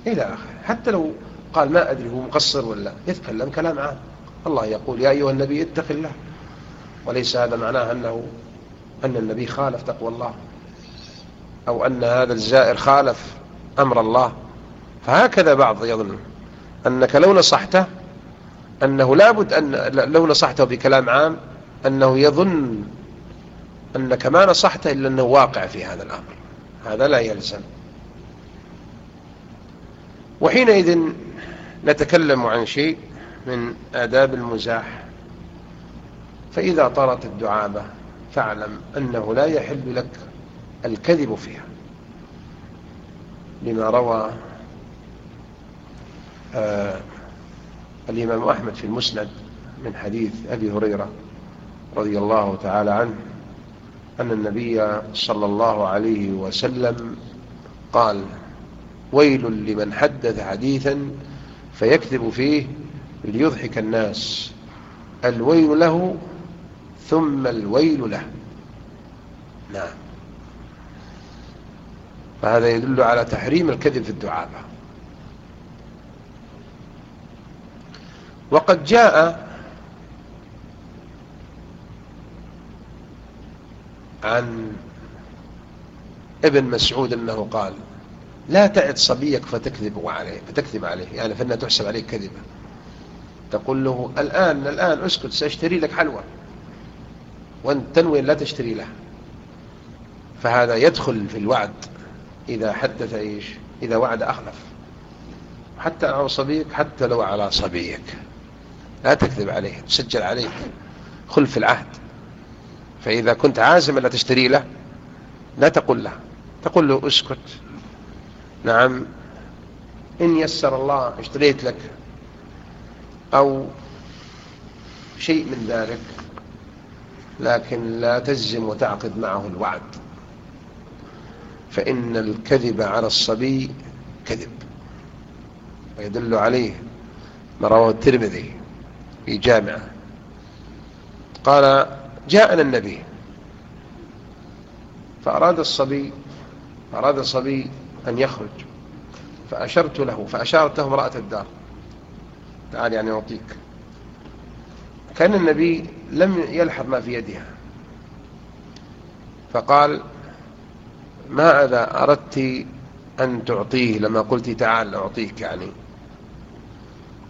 إلى آخره. حتى لو قال ما أدري هو مقصر ولا يتكلم كلام عام. الله يقول يا أيها النبي اتق الله. وليس هذا معناه أنه أن النبي خالف تقوى الله. أو أن هذا الزائر خالف أمر الله. فهكذا بعض يظن أنك لو نصحته أنه لابد أن لو نصحته بكلام عام أنه يظن أنك ما نصحته إلا أنه واقع في هذا الأمر. هذا لا يلزم. وحينئذ نتكلم عن شيء من آداب المزاح. فإذا طرت الدعابة فاعلم أنه لا يحل لك الكذب فيها. لما روى آه الإمام أحمد في المسند من حديث أبي هريرة رضي الله تعالى عنه أن النبي صلى الله عليه وسلم قال ويل لمن حدث حديثا فيكذب فيه ليضحك الناس. الويل له ثم الويل له. نعم. فهذا يدل على تحريم الكذب في الدعابة. وقد جاء عن ابن مسعود أنه قال لا تعد صبيك فتكذب عليه فتكذب عليه يعني فإنها تحسب عليك كذبة. تقول له الآن الآن اسكت سأشتري لك حلوى. وأنت تنوي لا تشتري له فهذا يدخل في الوعد إذا حدث إيش؟ إذا وعد أخلف. حتى على صبيك حتى لو على صبيك. لا تكذب عليه تسجل عليك خلف العهد. فإذا كنت عازما لا تشتري له لا تقول له. تقول له اسكت. نعم. إن يسر الله اشتريت لك أو شيء من ذلك لكن لا تجزم وتعقد معه الوعد فإن الكذب على الصبي كذب ويدل عليه ما رواه الترمذي في جامعة. قال جاءنا النبي فأراد الصبي أراد الصبي أن يخرج. فأشرت له فأشارت له امرأة الدار. تعال يعني أعطيك. كان النبي لم يلحظ ما في يدها. فقال ماذا أردت أن تعطيه لما قلت تعال أعطيك يعني.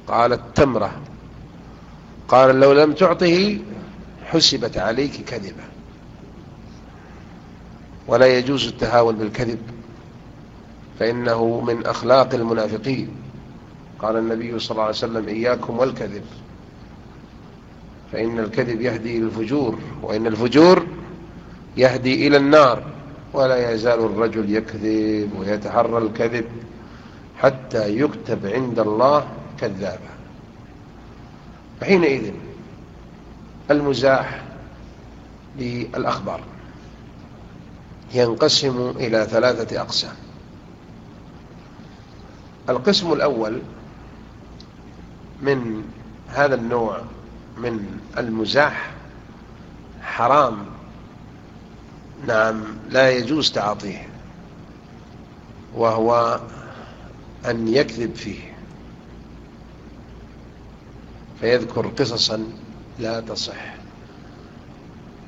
قالت تمرة قال لو لم تعطه حسبت عليك كذبة. ولا يجوز التهاون بالكذب. فإنه من أخلاق المنافقين. قال النبي صلى الله عليه وسلم إياكم والكذب. فإن الكذب يهدي إلى الفجور وإن الفجور يهدي إلى النار ولا يزال الرجل يكذب ويتحرى الكذب حتى يكتب عند الله كذابا. فحينئذ المزاح بالأخبار ينقسم إلى ثلاثة أقسام. القسم الأول من هذا النوع من المزاح حرام. نعم لا يجوز تعاطيه وهو أن يكذب فيه فيذكر قصصا لا تصح.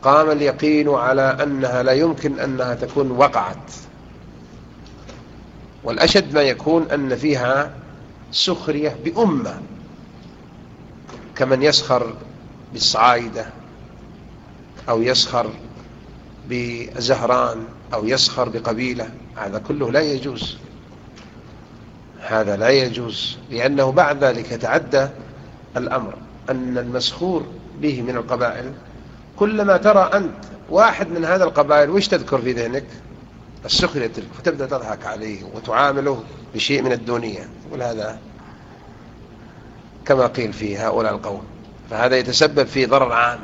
قام اليقين على أنها لا يمكن أنها تكون وقعت. والأشد ما يكون أن فيها سخرية بأمة كمن يسخر بالصعايدة أو يسخر بزهران أو يسخر بقبيلة هذا كله لا يجوز. هذا لا يجوز لأنه بعد ذلك تعدى الأمر أن المسخور به من القبائل كلما ترى أنت واحد من هذا القبائل وش تذكر في ذهنك؟ السخرية تلك فتبدأ تضحك عليه وتعامله بشيء من الدونية يقول هذا كما قيل في هؤلاء القوم. فهذا يتسبب في ضرر عام.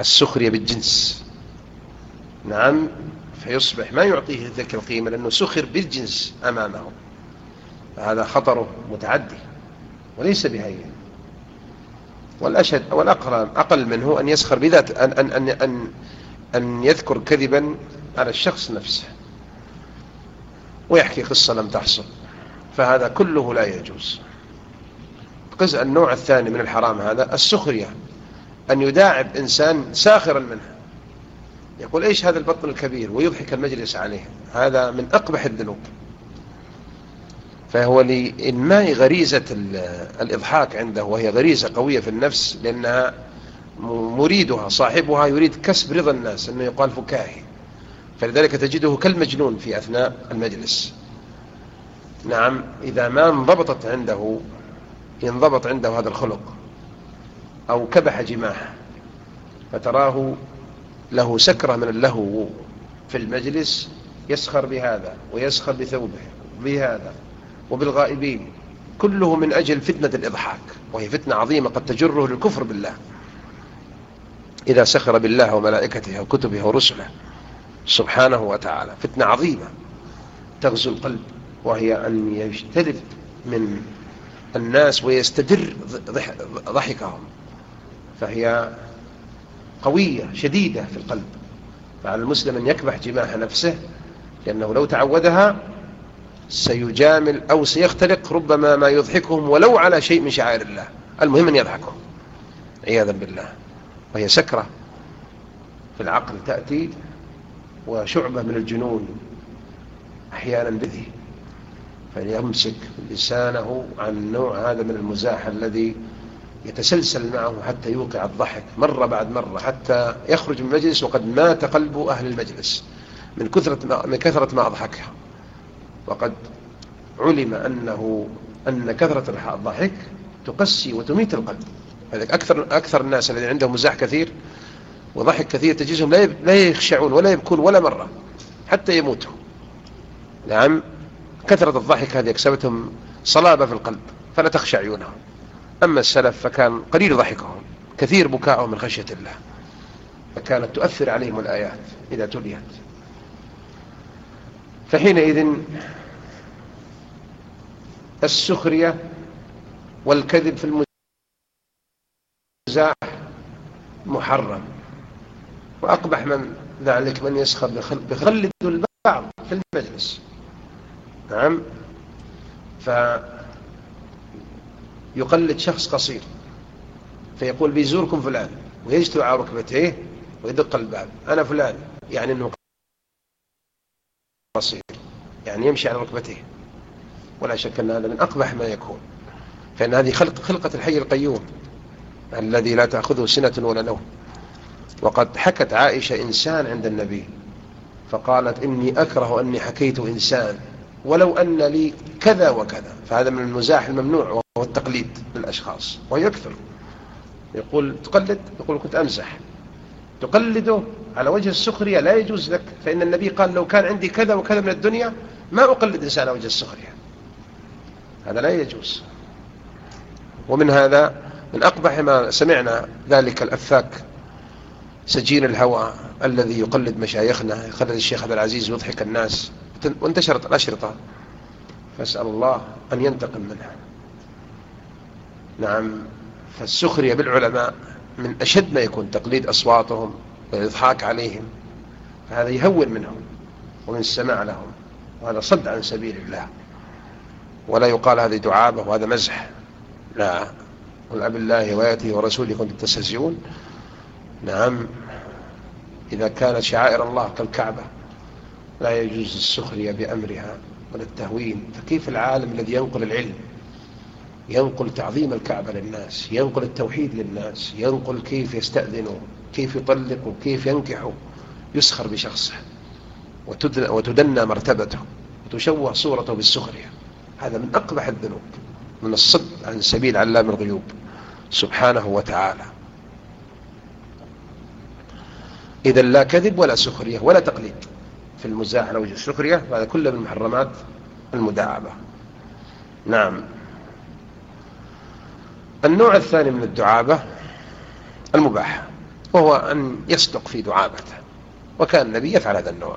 السخرية بالجنس. نعم فيصبح ما يعطيه ذلك القيمة لأنه سخر بالجنس أمامه. فهذا خطره متعدي وليس بهين. والأشد والأقرب أقل منه أن يسخر بذات أن, أن, أن, أن, أن يذكر كذبا على الشخص نفسه ويحكي قصة لم تحصل فهذا كله لا يجوز. قزء النوع الثاني من الحرام هذا السخرية أن يداعب إنسان ساخرا منه يقول إيش هذا البطن الكبير؟ ويضحك المجلس عليه. هذا من أقبح الذنوب. فهو لإنماء غريزة الإضحاك عنده وهي غريزة قوية في النفس لأنها مريدها صاحبها يريد كسب رضا الناس أنه يقال فكاهي. فلذلك تجده كالمجنون في أثناء المجلس. نعم إذا ما انضبطت عنده ينضبط عنده هذا الخلق أو كبح جماح فتراه له سكرة من اللهو في المجلس يسخر بهذا ويسخر بثوبه بهذا وبالغائبين كله من أجل فتنة الإضحاك وهي فتنة عظيمة قد تجره للكفر بالله. إذا سخر بالله وملائكته وكتبه ورسله سبحانه وتعالى فتنة عظيمة تغزو القلب وهي أن يجتذب من الناس ويستدر ضحكهم. فهي قوية شديدة في القلب. فعلى المسلم أن يكبح جماح نفسه لأنه لو تعودها سيجامل أو سيختلق ربما ما يضحكهم ولو على شيء من شعائر الله. المهم أن يضحكهم عياذا بالله. وهي سكرة في العقل تأتي وشعبة من الجنون أحيانا بذي فليمسك لسانه عن النوع هذا من المزاح الذي يتسلسل معه حتى يوقع الضحك مرة بعد مرة حتى يخرج من المجلس وقد مات قلب أهل المجلس من كثرة ما, من كثرة ما أضحكها. وقد علم أنه أن كثرة الضحك تقسي وتميت القلب. أكثر, أكثر الناس الذين عندهم مزاح كثير وضحك كثير تجدهم لا يخشعون ولا يبكون ولا مرة حتى يموتوا. نعم. كثرة الضحك هذه أكسبتهم صلابة في القلب فلا تخشى عيونهم أما السلف فكان قليل ضحكهم كثير بكاءهم من خشية الله فكانت تؤثر عليهم الآيات إذا تليت. فحينئذ السخرية والكذب في المزاح محرم. وأقبح من ذلك من يسخر بخلد البعض في المجلس. نعم؟ فيقلد شخص قصير. فيقول بيزوركم فلان ويجتوى على ركبتيه ويدق الباب. أنا فلان يعني أنه قصير. يعني يمشي على ركبتيه. ولا شك أن هذا من أقبح ما يكون. فإن هذه خلق خلقة الحي القيوم الذي لا تأخذه سنة ولا نوم. وقد حكت عائشة إنسان عند النبي فقالت إني أكره أني حكيت إنسان ولو أن لي كذا وكذا فهذا من المزاح الممنوع وهو التقليد للأشخاص ويكثر يقول تقلد؟ يقول كنت أمزح. تقلده على وجه السخرية لا يجوز لك فإن النبي قال لو كان عندي كذا وكذا من الدنيا ما أقلد إنسان على وجه السخرية. هذا لا يجوز. ومن هذا من أقبح ما سمعنا ذلك الأفاك سجين الهوى الذي يقلد مشايخنا يقلد الشيخ عبد العزيز ويضحك الناس. وانتشرت الأشرطة. فاسأل الله أن ينتقم منها. نعم. فالسخرية بالعلماء من أشد ما يكون تقليد أصواتهم والإضحاك عليهم. فهذا يهون منهم ومن السماع لهم. وهذا صد عن سبيل الله. ولا يقال هذه دعابة وهذا مزح. لا. قل أب الله وآياته ورسوله كنتم تستهزئون. نعم. إذا كانت شعائر الله كالكعبة لا يجوز السخرية بأمرها ولا التهوين. فكيف العالم الذي ينقل العلم؟ ينقل تعظيم الكعبة للناس ينقل التوحيد للناس ينقل كيف يستأذنوا كيف يطلقوا كيف ينكحوا يسخر بشخصه وتدنى مرتبته وتشوه صورته بالسخرية. هذا من أقبح الذنوب من الصد عن سبيل علام الغيوب. سبحانه وتعالى. إذا لا كذب ولا سخرية ولا تقليد في المزاح على وجه السخرية هذا كله من محرمات المداعبة. نعم. النوع الثاني من الدعابة المباح وهو أن يصدق في دعابته وكان النبي يفعل هذا النوع.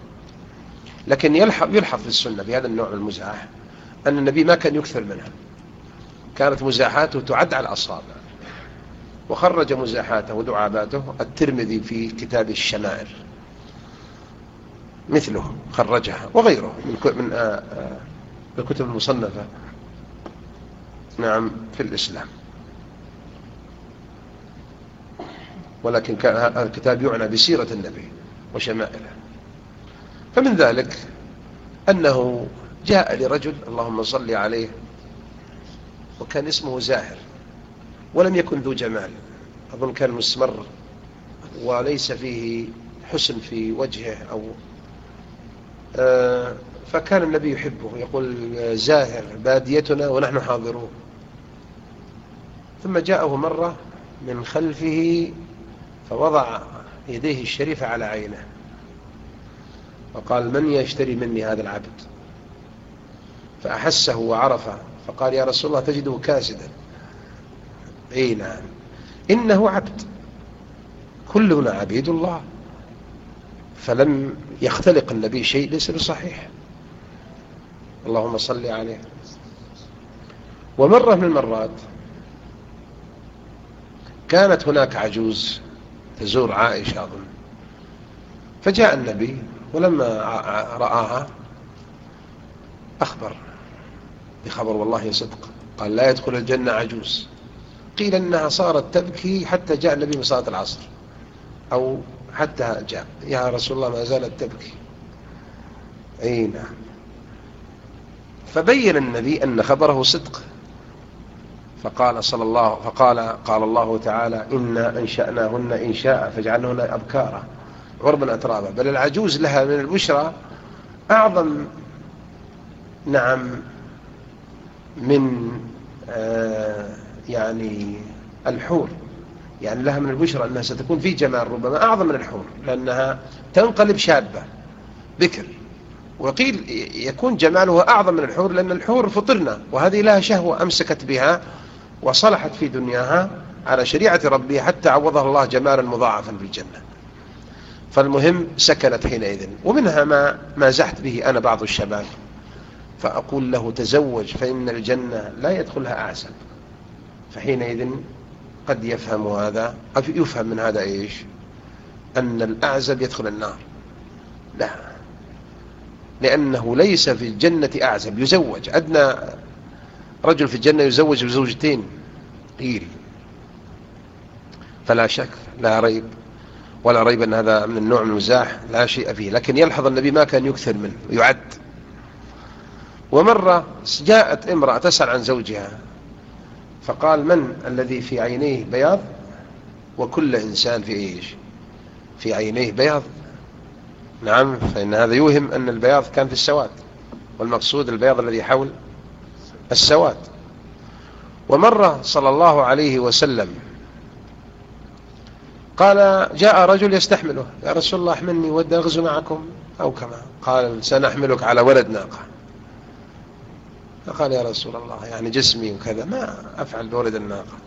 لكن يلحظ في السنة في هذا النوع من المزاح أن النبي ما كان يكثر منها. كانت مزاحاته تعد على الأصابع. وخرج مزاحاته ودعاباته الترمذي في كتاب الشمائل مثله خرجها وغيره من من الكتب المصنفة. نعم في الإسلام. ولكن كان هذا الكتاب يعنى بسيرة النبي وشمائله. فمن ذلك أنه جاء لرجل اللهم صل عليه وكان اسمه زاهر. ولم يكن ذو جمال. أظن كان مسمر وليس فيه حسن في وجهه أو آه، فكان النبي يحبه يقول زاهر باديتنا ونحن حاضرون. ثم جاءه مرة من خلفه فوضع يديه الشريفة على عينه وقال من يشتري مني هذا العبد؟ فأحسه وعرفه فقال يا رسول الله تجده كاسدا. اي نعم. إنه عبد. كلنا عبيد الله. فلم يختلق النبي شيء ليس بصحيح. اللهم صل عليه. ومرة من المرات كانت هناك عجوز تزور عائشة أظن. فجاء النبي ولما رآها أخبر بخبر والله صدق. قال لا يدخل الجنة عجوز. قيل أنها صارت تبكي حتى جاء النبي من صلاة العصر. أو حتى جاء. يا رسول الله ما زالت تبكي. أي نعم. فبين النبي أن خبره صدق. فقال صلى الله فقال قال الله تعالى إنا أنشأناهن إنشاء فجعلنهن أبكارا. عربا أترابا بل العجوز لها من البشرى أعظم نعم من آه يعني الحور. يعني لها من البشرى أنها ستكون في جمال ربما أعظم من الحور لأنها تنقلب شابة. بكر وقيل يكون جمالها أعظم من الحور لأن الحور فطرنا وهذه لها شهوة أمسكت بها وصلحت في دنياها على شريعة ربها حتى عوضها الله جمالا مضاعفا في الجنة. فالمهم سكنت حينئذ. ومنها ما ما زحت به أنا بعض الشباب. فأقول له تزوج فإن الجنة لا يدخلها أعزب فحينئذ قد يفهم هذا. يفهم من هذا إيش؟ أن الأعزب يدخل النار. لا. لأنه ليس في الجنة أعزب يزوج. أدنى رجل في الجنة يزوج بزوجتين. قيل. فلا شك لا ريب ولا ريب أن هذا من النوع من المزاح لا شيء فيه. لكن يلحظ النبي ما كان يكثر منه يعد. ومرة جاءت امرأة تسأل عن زوجها. فقال من الذي في عينيه بياض؟ وكل إنسان في إيش؟ في عينيه بياض. نعم فإن هذا يوهم أن البياض كان في السواد والمقصود البياض الذي حول السواد. ومرة صلى الله عليه وسلم قال جاء رجل يستحمله يا رسول الله احملني ودي أغزو معكم أو كما. قال سنحملك على ولد ناقة. فقال يا رسول الله يعني جسمي وكذا ما أفعل بورد الناقة.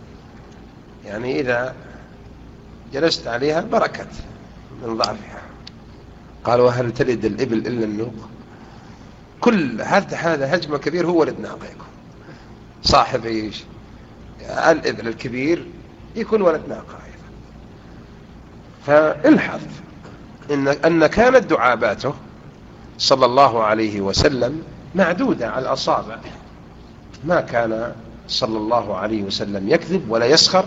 يعني إذا جلست عليها بركت من ضعفها. قال وهل تلد الإبل إلا النوق؟ كل هذا هذا هجم كبير هو ولد ناقة يكون. صاحب إيش؟ الإبل الكبير يكون ولد ناقة أيضا. فالحظ إن, أن كانت دعاباته صلى الله عليه وسلم معدودة على الأصابع. ما كان صلى الله عليه وسلم يكذب ولا يسخر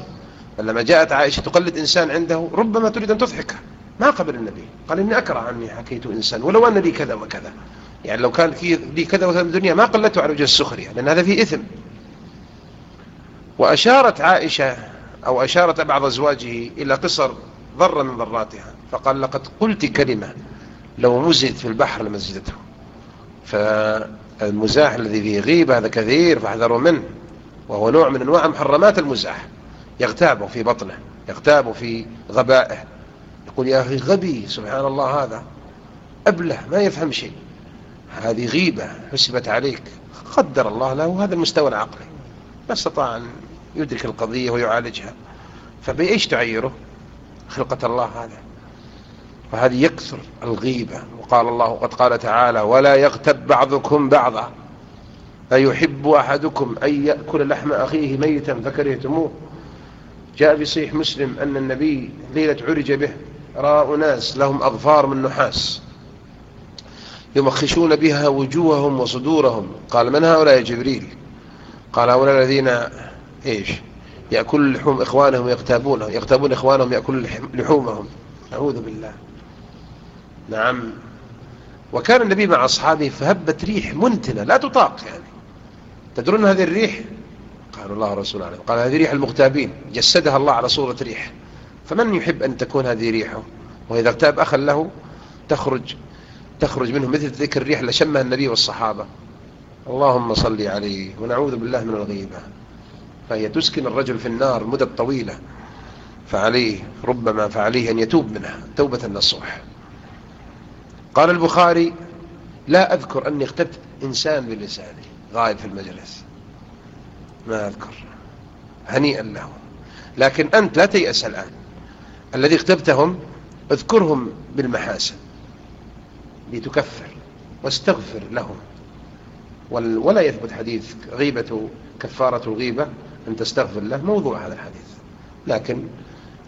فلما جاءت عائشة تقلد إنسان عنده ربما تريد أن تضحكه. ما قبل النبي. قال إني أكره عني حكيت إنسان ولو أن لي كذا وكذا. يعني لو كان لي كذا وكذا من الدنيا ما قلته على وجه السخرية لأن هذا فيه إثم. وأشارت عائشة أو أشارت بعض أزواجه إلى قصر ضر من ضراتها فقال لقد قلت كلمة لو مزجت في البحر لمزجته فالمزاح الذي فيه غيبة هذا كثير فاحذروا منه. وهو نوع من أنواع محرمات المزاح. يغتابه في بطنه يغتابه في غبائه. يقول يا أخي غبي سبحان الله هذا. أبله ما يفهم شيء. هذه غيبة حسبت عليك. قدر الله له هذا المستوى العقلي. ما استطاع أن يدرك القضية ويعالجها. فبأيش تعيره؟ خلقة الله هذا. فهذه يكثر الغيبة. وقال الله قد قال تعالى ولا يغتب بعضكم بعضا. أيحب أحدكم أن يأكل لحم أخيه ميتا فكرهتموه. جاء في صحيح مسلم أن النبي ليلة عرج به رأى أناس لهم أظفار من نحاس يمخشون بها وجوههم وصدورهم. قال من هؤلاء يا جبريل؟ قال هؤلاء الذين إيش؟ يأكل لحوم إخوانهم يغتابونهم يغتابون إخوانهم يأكل لحومهم. أعوذ بالله. نعم. وكان النبي مع أصحابه فهبت ريح منتنة لا تطاق يعني. تدرون هذه الريح؟ قالوا الله رسول عليه قال هذه ريح المغتابين جسدها الله على صورة ريح. فمن يحب أن تكون هذه ريحه؟ وإذا اغتاب أخا له تخرج تخرج منه مثل تلك الريح اللي شمها النبي والصحابة. اللهم صل عليه ونعوذ بالله من الغيبة. فهي تسكن الرجل في النار مدة طويلة فعليه ربما فعليه أن يتوب منها توبة النصوح قال البخاري لا أذكر أني اغتبت إنسان بلساني غائب في المجلس. ما أذكر. هنيئا له. لكن أنت لا تيأس الآن. الذي اغتبتهم اذكرهم بالمحاسن. لتكفر واستغفر لهم. ولا يثبت حديث غيبة كفارة الغيبة أن تستغفر له. موضوع هذا الحديث. لكن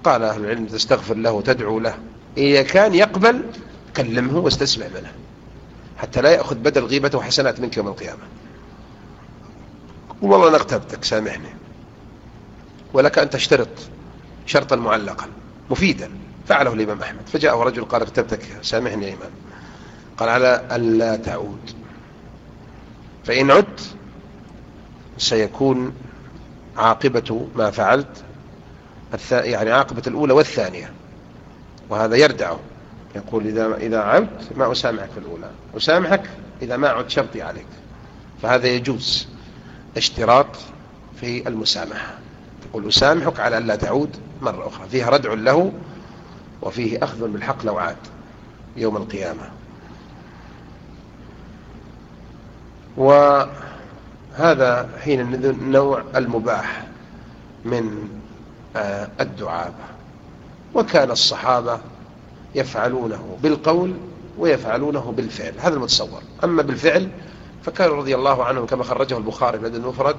قال أهل العلم تستغفر له وتدعو له. إذا كان يقبل كلمه واستسمع منه حتى لا يأخذ بدل غيبته وحسنات منك يوم القيامة. والله أنا اغتبتك سامحني. ولك أن تشترط شرطا معلقا مفيدا. فعله الإمام أحمد. فجاءه رجل قال اغتبتك سامحني يا إمام. قال على ألا تعود. فإن عدت سيكون عاقبة ما فعلت يعني عاقبة الأولى والثانية. وهذا يردعه. يقول إذا, إذا عدت ما أسامحك في الأولى أسامحك إذا ما عد شرطي عليك. فهذا يجوز. اشتراط في المسامحة. تقول أسامحك على أن لا تعود مرة أخرى. فيها ردع له وفيه أخذ بالحق لو عاد يوم القيامة. وهذا حين النوع المباح من آه، الدعابة. وكان الصحابة يفعلونه بالقول ويفعلونه بالفعل. هذا المتصور. أما بالفعل فكانوا رضي الله عنهم كما خرجه البخاري في المفرد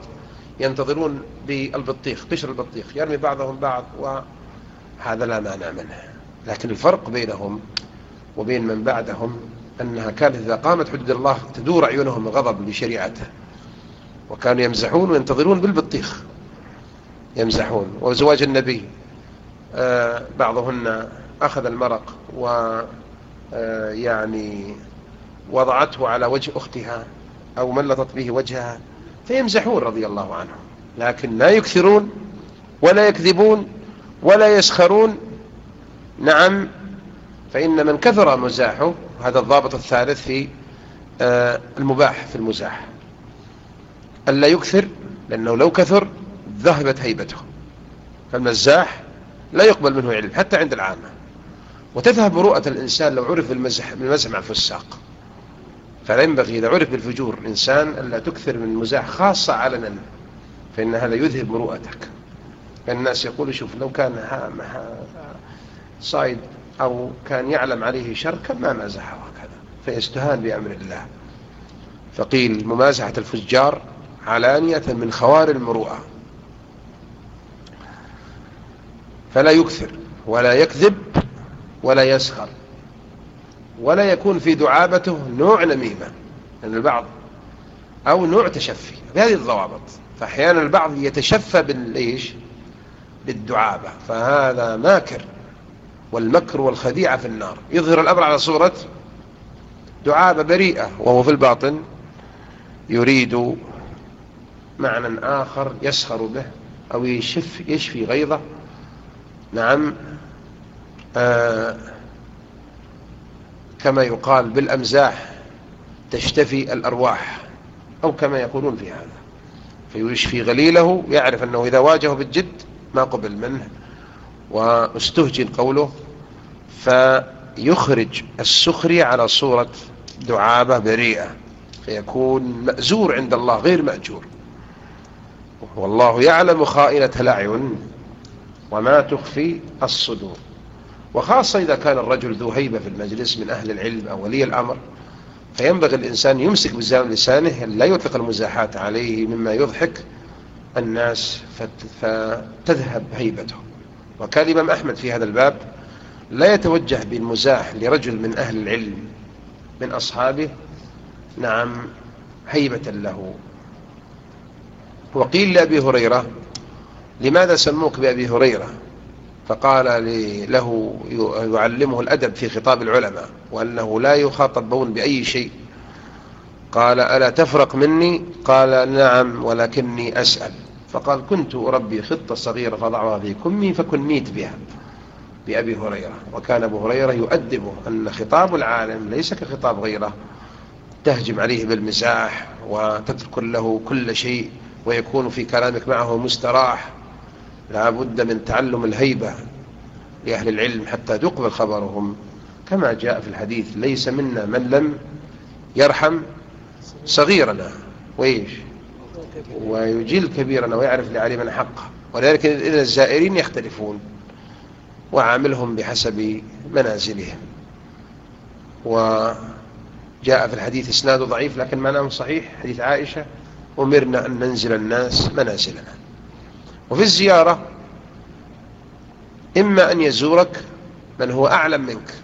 ينتظرون بالبطيخ قشر البطيخ يرمي بعضهم بعض وهذا لا مانع منه. لكن الفرق بينهم وبين من بعدهم أنها كانت إذا قامت حدود الله تدور عيونهم غضب لشريعته. وكانوا يمزحون وينتظرون بالبطيخ. يمزحون. وزواج النبي آه، بعضهن أخذ المرق و آه، يعني وضعته على وجه أختها أو ملطت به وجهها فيمزحون رضي الله عنهم. لكن لا يكثرون ولا يكذبون ولا يسخرون. نعم فإن من كثر مزاحه هذا الضابط الثالث في آه، المباح في المزاح. ألا يكثر لأنه لو كثر ذهبت هيبته. فالمزاح لا يقبل منه علم حتى عند العامة. وتذهب مروءة الإنسان لو عرف بالمزح, بالمزح مع الفساق. فلا ينبغي إذا عرف بالفجور إنسان ألا تكثر من المزاح خاصة علنا. فإن هذا يذهب مروءتك الناس يقول شوف لو كان صايد أو كان يعلم عليه شر كان ما مازحه هكذا. فيستهان بأمر الله. فقيل ممازحة الفجار علانية من خوار المروءة. فلا يكثر ولا يكذب ولا يسخر ولا يكون في دعابته نوع نميمة لأن البعض أو نوع تشفي بهذه الضوابط. فأحيانا البعض يتشفى بالإيش بالدعابة. فهذا ماكر والمكر والخديعة في النار. يظهر الأمر على صورة دعابة بريئة وهو في الباطن يريد معنى آخر يسخر به أو يشف يشفي غيظه. نعم. كما يقال بالأمزاح تشتفي الأرواح أو كما يقولون في هذا. فيشفي غليله يعرف أنه إذا واجهه بالجد ما قبل منه واستهجن قوله فيخرج السخرية على صورة دعابة بريئة فيكون مأزور عند الله غير مأجور. والله يعلم خائنة الأعين وما تخفي الصدور. وخاصة إذا كان الرجل ذو هيبة في المجلس من أهل العلم أو ولي الأمر فينبغي الإنسان يمسك بزام لسانه لا يطلق المزاحات عليه مما يضحك الناس فتذهب هيبته. وكان الإمام أحمد في هذا الباب لا يتوجه بالمزاح لرجل من أهل العلم من أصحابه نعم هيبة له. وقيل لأبي هريرة لماذا سموك بأبي هريرة؟ فقال له يعلمه الأدب في خطاب العلماء وأنه لا يخاطبون بأي شيء. قال ألا تفرق مني؟ قال نعم ولكني أسأل. فقال كنت أربي خطة صغيرة فضعها في كمي فكنيت بها. بأبي هريرة. وكان أبو هريرة يؤدبه أن خطاب العالم ليس كخطاب غيره. تهجم عليه بالمزاح وتترك له كل شيء ويكون في كلامك معه مستراح. لا بد من تعلم الهيبة لأهل العلم حتى تقبل خبرهم. كما جاء في الحديث ليس منا من لم يرحم صغيرنا. وإيش؟ ويجيل كبيرنا ويعرف لعلمنا حقه. ولذلك إذا الزائرين يختلفون وعاملهم بحسب منازلهم. وجاء في الحديث إسناد ضعيف لكن معناه صحيح. حديث عائشة أمرنا أن ننزل الناس منازلنا. وفي الزيارة إما أن يزورك من هو أعلم منك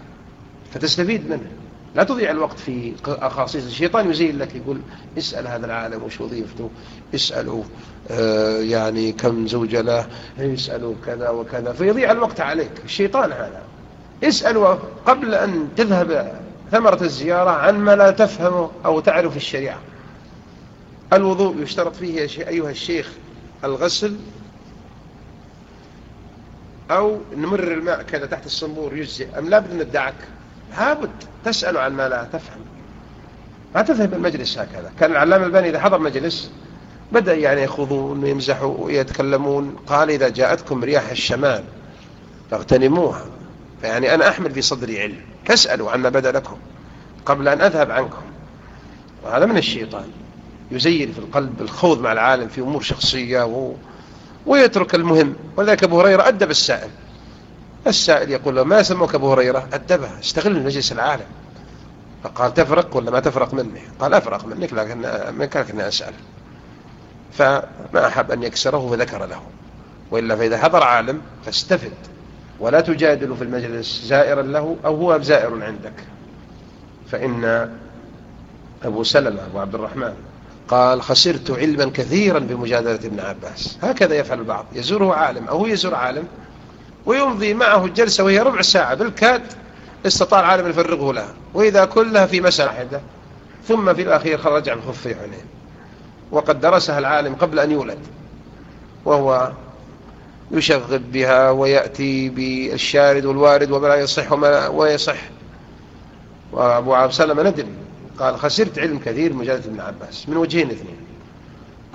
فتستفيد منه. لا تضيع الوقت في أخاصيص الشيطان. يزيل لك يقول اسأل هذا العالم وش وظيفته اسألوا آه يعني كم زوجة له اسألوا كذا وكذا فيضيع الوقت عليك. الشيطان هذا. اسألوا قبل أن تذهب ثمرة الزيارة عن ما لا تفهمه أو تعرف الشريعة. الوضوء يشترط فيه أيها الشيخ الغسل أو نمرر الماء كذا تحت الصنبور يجزئ. أم لابد ندعك لابد. تسأل عن ما لا تفهم. ما تذهب المجلس هكذا. كان العلامة الباني إذا حضر مجلس بدأ يعني يخوضون ويمزحوا ويتكلمون. قال إذا جاءتكم رياح الشمال فاغتنموها. فيعني أنا أحمل في صدري علم. فاسألوا عما بدأ لكم قبل أن أذهب عنكم. وهذا من الشيطان. يزين في القلب الخوض مع العالم في أمور شخصية. ويترك المهم. ولذلك أبو هريرة أدب السائل. السائل يقول له ما سموك أبو هريرة؟ أدبه استغل المجلس العالم. فقال تفرق ولا ما تفرق مني؟ قال أفرق منك لكن من كان أسأل. فما أحب أن يكسره فذكر له. وإلا فإذا حضر عالم فاستفد. ولا تجادل في المجلس زائرا له أو هو زائر عندك. فإن أبو سلمة أبو عبد الرحمن قال خسرت علما كثيرا بمجادلة ابن عباس. هكذا يفعل البعض. يزوره عالم أو يزور عالم ويمضي معه الجلسة وهي ربع ساعة بالكاد استطاع العالم يفرغه لها. وإذا كلها في مسألة واحدة ثم في الأخير خرج عن خفي عينين وقد درسها العالم قبل أن يولد. وهو يشغب بها ويأتي بالشارد والوارد وما لا يصح وما ويصح. وأبو عبد سلمة ندم. قال خسرت علم كثير مجادلة ابن عباس من وجهين اثنين.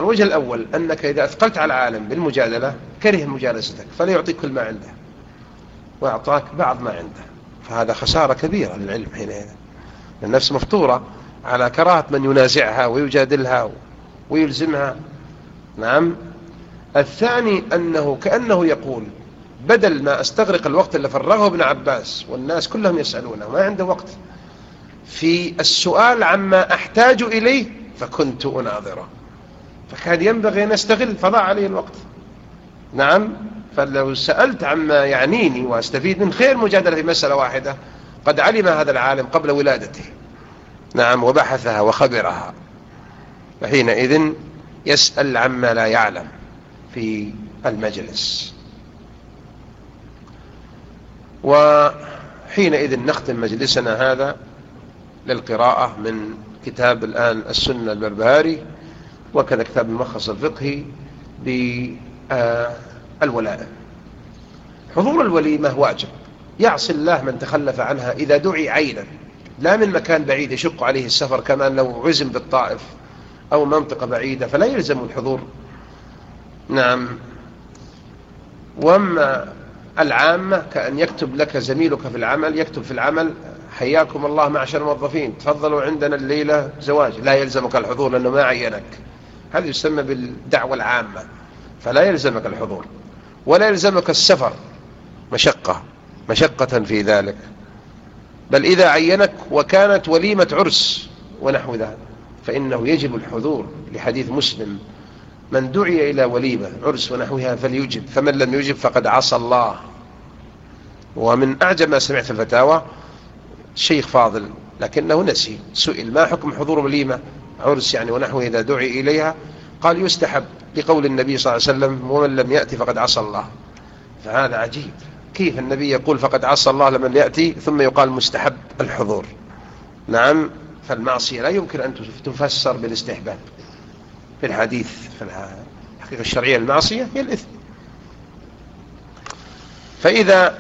الوجه الأول أنك إذا أثقلت على العالم بالمجادلة كره مجالستك فلا يعطيك كل ما عنده وأعطاك بعض ما عنده. فهذا خسارة كبيرة للعلم حينئذ النفس مفطورة على كراهة من ينازعها ويجادلها ويلزمها. نعم. الثاني أنه كأنه يقول بدل ما أستغرق الوقت اللي فرغه ابن عباس والناس كلهم يسألونه ما عنده وقت. في السؤال عما أحتاج إليه فكنت أناظره فكان ينبغي أن أستغل فضاع عليه الوقت. نعم فلو سألت عما يعنيني وأستفيد من خير مجادلة في مسألة واحدة قد علم هذا العالم قبل ولادته. نعم وبحثها وخبرها. فحينئذ يسأل عما لا يعلم في المجلس. وحينئذ نختم مجلسنا هذا. للقراءة من كتاب الآن السنة البربهاري وكذا كتاب الملخص الفقهي بالولائم حضور الوليمة واجب؟ يعصي الله من تخلف عنها إذا دعي عينا لا من مكان بعيد يشق عليه السفر كما لو عزم بالطائف أو منطقة بعيدة فلا يلزم الحضور. نعم. وأما العامة كأن يكتب لك زميلك في العمل يكتب في العمل حياكم الله معشر الموظفين. تفضلوا عندنا الليلة زواج. لا يلزمك الحضور لأنه ما عينك. هذا يسمى بالدعوة العامة. فلا يلزمك الحضور. ولا يلزمك السفر. مشقة. مشقة في ذلك. بل إذا عينك وكانت وليمة عرس ونحو ذلك فإنه يجب الحضور لحديث مسلم. من دعي إلى وليمة عرس ونحوها فليجب. فمن لم يجب فقد عصى الله. ومن أعجب ما سمعت الفتاوى شيخ فاضل لكنه نسي. سئل ما حكم حضور وليمة عرس يعني ونحوه إذا دعي إليها؟ قال يستحب لقول النبي صلى الله عليه وسلم ومن لم يأتي فقد عصى الله. فهذا عجيب. كيف النبي يقول فقد عصى الله لمن يأتي ثم يقال مستحب الحضور. نعم فالمعصية لا يمكن أن تفسر بالاستحباب. في الحديث في الحقيقة الشرعية المعصية هي الإثم. فإذا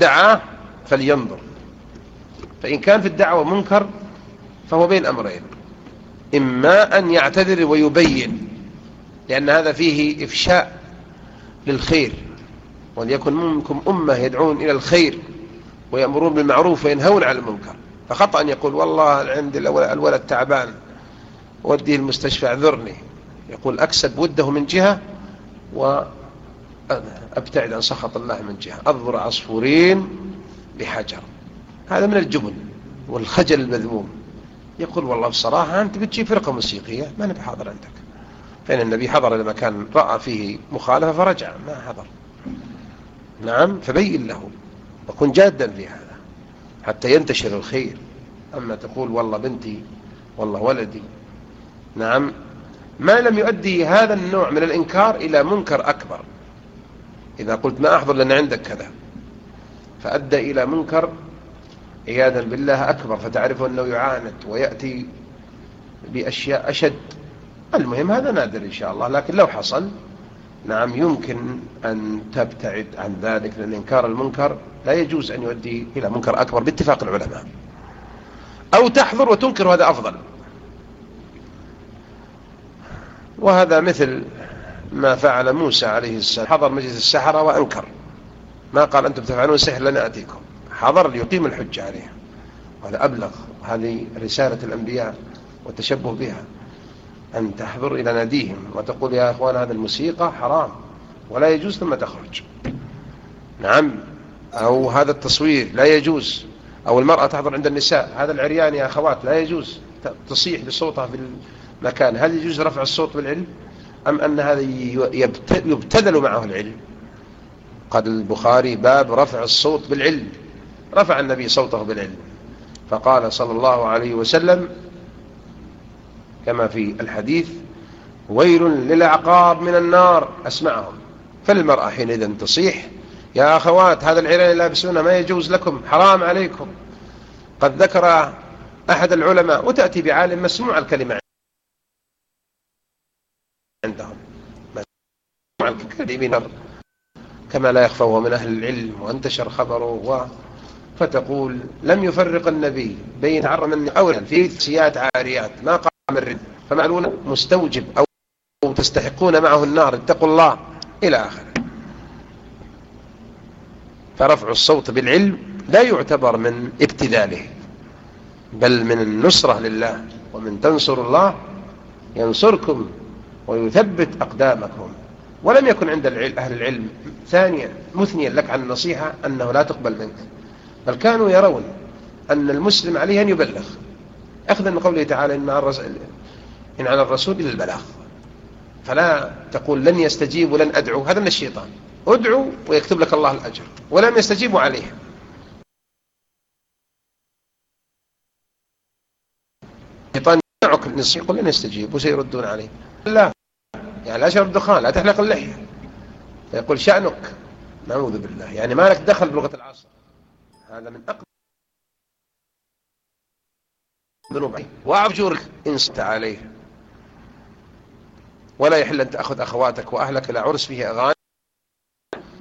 دعاه فلينظر. فإن كان في الدعوة منكر فهو بين أمرين. إما أن يعتذر ويبين لأن هذا فيه إفشاء للخير وليكن منكم أمة يدعون إلى الخير ويأمرون بالمعروف وينهون على المنكر. فخطأ أن يقول والله عندي الولد تعبان وديه المستشفى اعذرني. يقول أكسب وده من جهة وأبتعد عن سخط الله من جهة. أضر عصفورين بحجر. هذا من الجبن والخجل المذموم. يقول والله بصراحة أنت بتجيب فرقة موسيقية ما نبي حاضر عندك. فإن النبي حضر لما كان رأى فيه مخالفة فرجع ما حضر. نعم فبين له وكن جادا في هذا حتى ينتشر الخير. أما تقول والله بنتي والله ولدي. نعم ما لم يؤدي هذا النوع من الإنكار إلى منكر أكبر. إذا قلت ما أحضر لأن عندك كذا. فأدى إلى منكر عياذا بالله أكبر فتعرف أنه يعاند ويأتي بأشياء أشد. المهم هذا نادر إن شاء الله لكن لو حصل نعم يمكن أن تبتعد عن ذلك لأن إنكار المنكر لا يجوز أن يؤدي إلى منكر أكبر باتفاق العلماء. أو تحضر وتنكر هذا أفضل. وهذا مثل ما فعل موسى عليه السلام. حضر مجلس السحرة وأنكر. ما قال أنتم تفعلون سحر؟ لن أتيكم. حضر ليقيم الحجة عليها. وهذا أبلغ هذه رسالة الأنبياء والتشبه بها. أن تحضر إلى ناديهم وتقول يا أخوان هذا الموسيقى حرام ولا يجوز ثم تخرج. نعم. أو هذا التصوير لا يجوز. أو المرأة تحضر عند النساء. هذا العريان يا أخوات لا يجوز. تصيح بصوتها في المكان. هل يجوز رفع الصوت بالعلم؟ أم أن هذا يبتذل معه العلم؟ قال البخاري باب رفع الصوت بالعلم. رفع النبي صوته بالعلم. فقال صلى الله عليه وسلم كما في الحديث ويل للعقاب من النار. أسمعهم. فالمرأة حينئذ تصيح يا أخوات هذا العلان لابسونه ما يجوز لكم حرام عليكم. قد ذكر أحد العلماء وتأتي بعالم مسموع الكلمة عندهم. مسموع الكلمة كما لا يخفى من أهل العلم وانتشر خبره فتقول لم يفرق النبي بين عرم أولا في سيات عاريات. ما قام الرد. فمعلون مستوجب أو تستحقون معه النار. اتقوا الله إلى آخره. فرفع الصوت بالعلم لا يعتبر من ابتذاله بل من النصرة لله. ومن تنصر الله ينصركم ويثبت أقدامكم. ولم يكن عند أهل العلم ثانيا مثنيا لك عن النصيحة أنه لا تقبل منك. بل كانوا يرون أن المسلم عليه أن يبلغ. أخذا من قوله تعالى إن, إن على الرسول إلا البلاغ. فلا تقول لن يستجيب ولن أدعو. هذا من الشيطان. أدعو ويكتب لك الله الأجر. ولم يستجيبوا عليه. الشيطان يدعوك النصيحة يقول لن يستجيب وسيردون عليه. لا. يعني لا شرب دخان لا تحلق اللحية. فيقول شأنك. نعوذ بالله. يعني ما لك دخل بلغة العصر. هذا من أقدم ذنوب. وأعجرك إن صدت عليه. ولا يحل أن تأخذ أخواتك وأهلك إلى عرس فيه أغاني.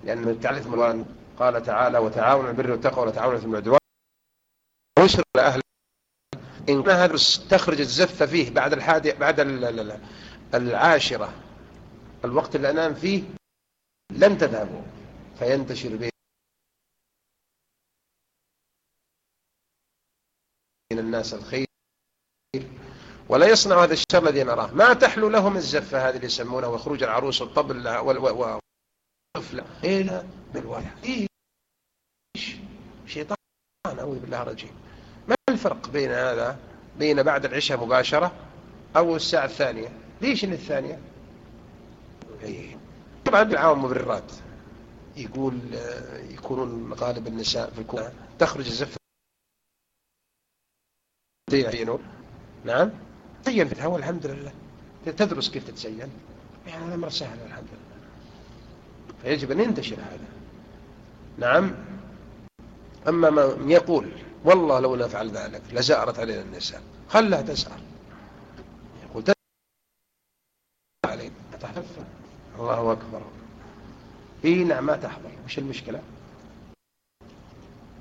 لأن من تعليف مروان قال تعالى وتعاون البر والتقوى وتعاون في العدوان وشر لأهل إن كان هذا تخرج الزفة فيه بعد الحادي بعد العاشرة الوقت اللي أنام فيه لن تذهبوا. فينتشر به الناس الخير. ولا يصنع هذا الشر الذي نراه. ما تحلو لهم الزفة هذه اللي يسمونها وخروج العروس والطبل والطفل. إلى بالوالد إيش؟ شيطان. أعوذ بالله رجيم ما الفرق بين هذا؟ بين بعد العشاء مباشرة أو الساعة الثانية؟ ليش إن الثانية؟ إيه. طبعا بالعام مبررات. يقول يكونون غالب النساء في الكون. تخرج الزفة نعم؟ تزين في الهواء الحمد لله. تدرس كيف تتزين. يعني الأمر سهل الحمد لله. فيجب أن ينتشر هذا. نعم؟ أما من يقول والله لو نفعل ذلك لزأرت علينا النساء. خلها تسأل يقول علينا. تحفظ. الله أكبر. إي نعم ما تحضر وش المشكلة؟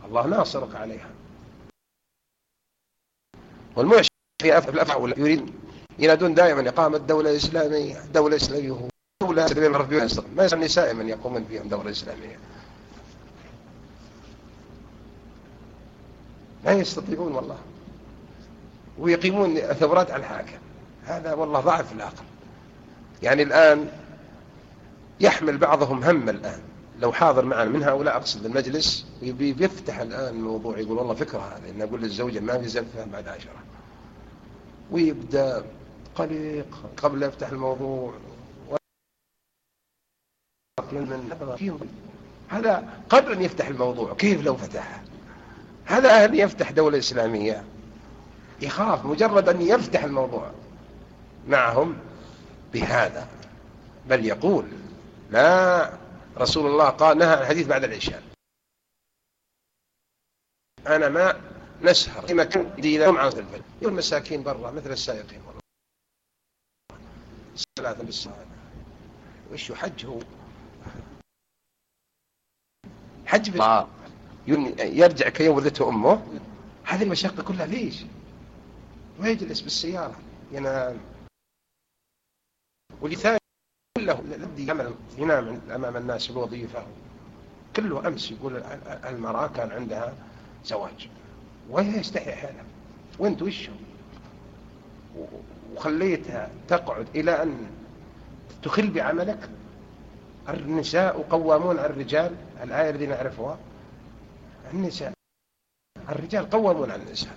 الله ناصرك عليها. والمعش في الأفعال يريد ينادون دائما إقامة دولة إسلامية دولة إسلامية. دولة إسلامية ما يسمى من يقومون فيهم دولة إسلامية. لا يستطيعون والله. ويقيمون ثورات على الحاكم. هذا والله ضعف العقل. يعني الآن يحمل بعضهم هم الآن. لو حاضر معنا من هؤلاء أقصد المجلس بيفتح الآن الموضوع يقول والله فكرة هذه إن أقول للزوجة ما في زلفة بعد عشرة. ويبدأ قليق قبل يفتح الموضوع. هذا قبل أن يفتح الموضوع كيف لو فتح؟ هذا أهل يفتح دولة إسلامية. يخاف مجرد أن يفتح الموضوع معهم بهذا. بل يقول لا رسول الله قال نهى عن الحديث بعد العشاء. أنا ما نسهر في مكان يوم عن الفجر. المساكين برا مثل السائقين والله صلاة بالصلاة. وش حج هو حج يرجع كيوم ولدته أمه. هذه المشقة كلها ليش؟ ويجلس بالسيارة. ينام. ولثاني كله الذي يعمل ينام أمام الناس الوظيفة كله أمس يقول المرأة كان عندها زواج. وهي يستحي حالها وانت وشه وخليتها تقعد إلى أن تخل بعملك. النساء قوامون على الرجال. الآية الذي نعرفها. النساء الرجال قوامون على النساء.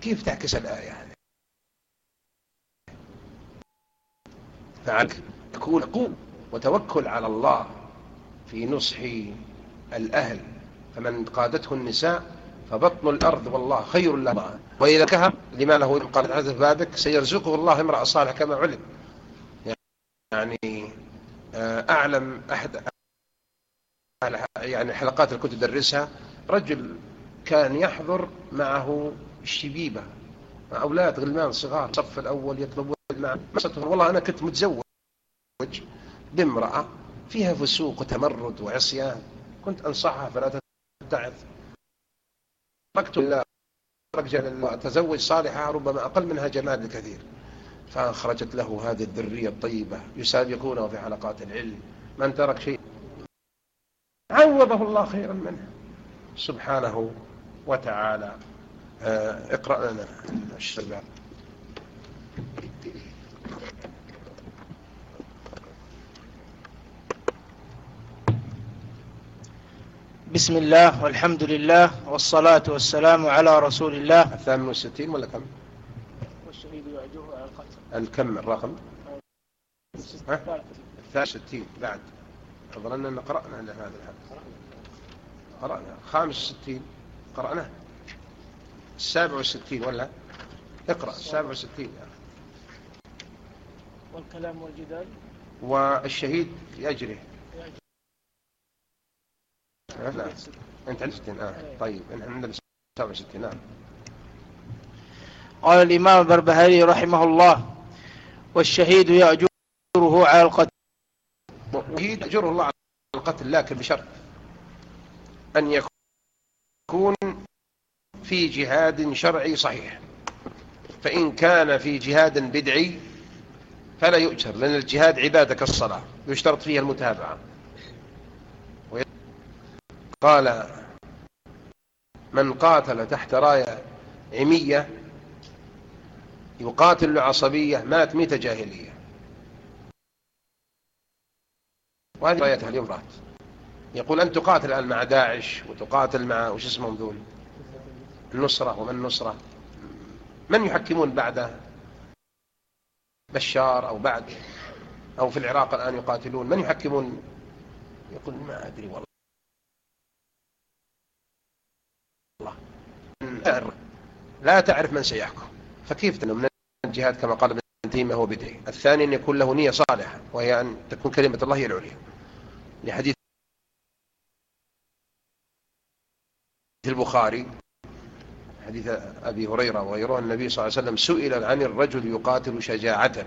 كيف تعكس الآية هذه؟ فعلك تكون قوم وتوكل على الله في نصح الأهل. فمن قادته النساء فبطن الأرض والله خير لها. وإذا كهب لما له قال هذا بابك سيرزقه الله امرأة صالح كما علم. يعني آه، أعلم أحد يعني حلقات اللي كنت أدرسها. رجل كان يحضر معه الشبيبة مع أولاد غلمان صغار. الصف الأول يطلبون الماء والله أنا كنت متزوج. بامرأة فيها فسوق وتمرد وعصيان. كنت أنصحها فلا تتعظ. تركت الله تزوج صالحة ربما أقل منها جمال بكثير فأخرجت له هذه الذرية الطيبة يسابقونه في حلقات العلم. من ترك شيء عوضه الله خيرا منه. سبحانه وتعالى. آه، اقرأ لنا. الشربات بسم الله والحمد لله والصلاة والسلام على رسول الله. الثامن والستين ولا كم؟ والشهيد يعجوه على القتل. الكم الرقم؟ الثامن والستين بعد. أظن أن قرأنا هذا الحد قرأنا. خامس وستين. قرأناه. السابع والستين ولا؟ اقرأ. السابع والستين والكلام والجدال. والشهيد يجري نعم انت عندك 60 آه. طيب إحنا عندنا 67 نعم قال الإمام البربهاري رحمه الله والشهيد يأجره على القتل. يأجره الله على القتل لكن بشرط أن يكون في جهاد شرعي صحيح. فإن كان في جهاد بدعي فلا يؤجر لأن الجهاد عبادة كالصلاة يشترط فيها المتابعة. قال من قاتل تحت راية عمية يقاتل عصبية مات ميتة جاهلية. وهذه راية اليوم رات يقول أن تقاتل الآن مع داعش وتقاتل مع وش اسمهم ذول؟ النصرة ومن النصرة. من يحكمون بعد بشار أو بعد أو في العراق الآن يقاتلون؟ من يحكمون؟ يقول ما أدري والله. لا تعرف من سيحكم. فكيف تنم؟ من الجهاد كما قال ابن تيمية هو بدعي الثاني أن يكون له نية صالحة وهي أن تكون كلمة الله هي العليا. لحديث البخاري حديث أبي هريرة وغيره النبي صلى الله عليه وسلم سئل عن الرجل يقاتل شجاعة.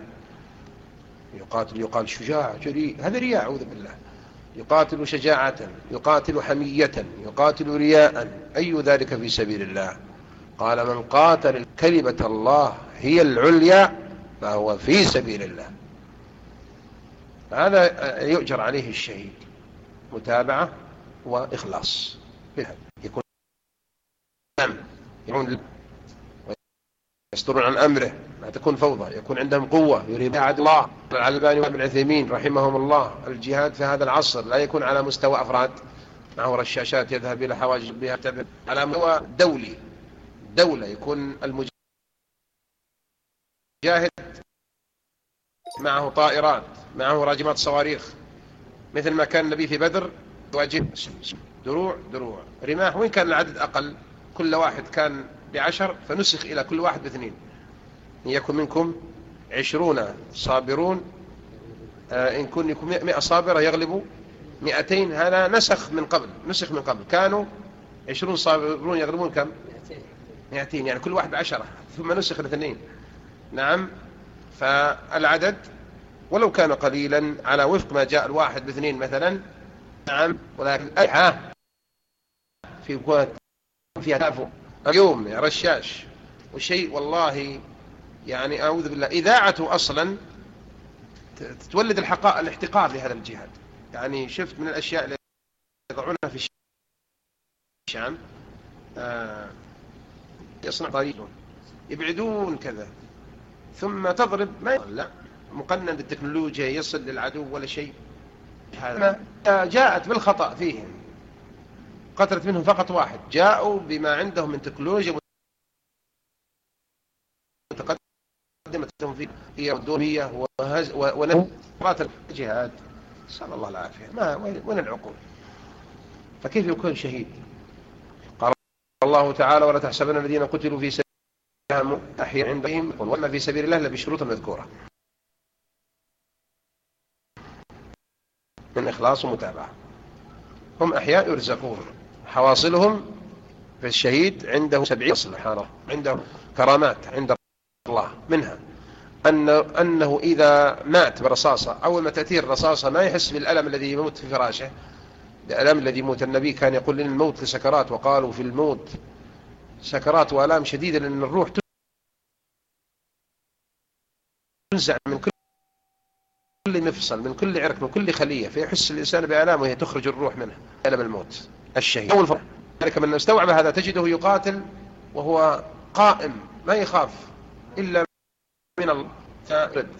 يقاتل يقال شجاع جريء. هذا رياء أعوذ بالله. يقاتل شجاعة يقاتل حمية يقاتل رياء. أي ذلك في سبيل الله؟ قال من قاتل كلمة الله هي العليا فهو في سبيل الله. هذا يؤجر عليه الشهيد. متابعة وإخلاص. يكون يكون يسترون عن أمره تكون فوضى يكون عندهم قوة يريد عدل الله. العلباني وابن عثيمين رحمهم الله الجهاد في هذا العصر لا يكون على مستوى أفراد. معه رشاشات يذهب إلى حواجز بها على مستوى دولي. دولة يكون المجاهد معه طائرات معه راجمات صواريخ. مثل ما كان النبي في بدر يواجه دروع دروع. رماح وين كان العدد أقل كل واحد كان بعشر فنسخ إلى كل واحد باثنين. إن يكن منكم عشرون صابرون آه إن كن يكون مئة صابرة يغلبوا مئتين. هذا نسخ من قبل نسخ من قبل. كانوا عشرون صابرون يغلبون كم؟ مئتين. يعني كل واحد بعشرة ثم نسخ الاثنين نعم. فالعدد ولو كان قليلا على وفق ما جاء الواحد باثنين مثلا. نعم. ولكن أيحة في قوات فيها تعفو اليوم يا رشاش. وشيء والله يعني أعوذ بالله. إذاعته أصلا تولد الحقاء الاحتقار لهذا الجهاد. يعني شفت من الأشياء اللي يضعونها في الشام آه يصنع طريق يبعدون كذا. ثم تضرب ما لا مقنن بالتكنولوجيا يصل للعدو ولا شيء. هذا. جاءت بالخطأ فيهم. قتلت منهم فقط واحد. جاءوا بما عندهم من تكنولوجيا متقدمة هي الدومية ونفرات الجهاد. نسأل الله العافية. ما وين العقول؟ فكيف يكون شهيد؟ قال الله تعالى ولا تحسبن الذين قتلوا في سبيل الله أحياء عندهم وما في سبيل الله بشروط مذكورة. من إخلاص ومتابعة. هم أحياء يرزقون. حواصلهم في الشهيد عنده سبعين سبحانه عنده كرامات عند الله منها. أن أنه إذا مات برصاصة أول ما تأتيه الرصاصة ما يحس بالألم الذي يموت في فراشه. الألم الذي يموت النبي كان يقول لنا الموت لسكرات وقالوا في الموت سكرات وآلام شديدة لأن الروح تنزع من كل كل مفصل من كل عرق من كل خلية فيحس الإنسان بآلام وهي تخرج الروح منه ألم الموت. الشهيد أول فرق ذلك من استوعب هذا تجده يقاتل وهو قائم ما يخاف إلا من الله.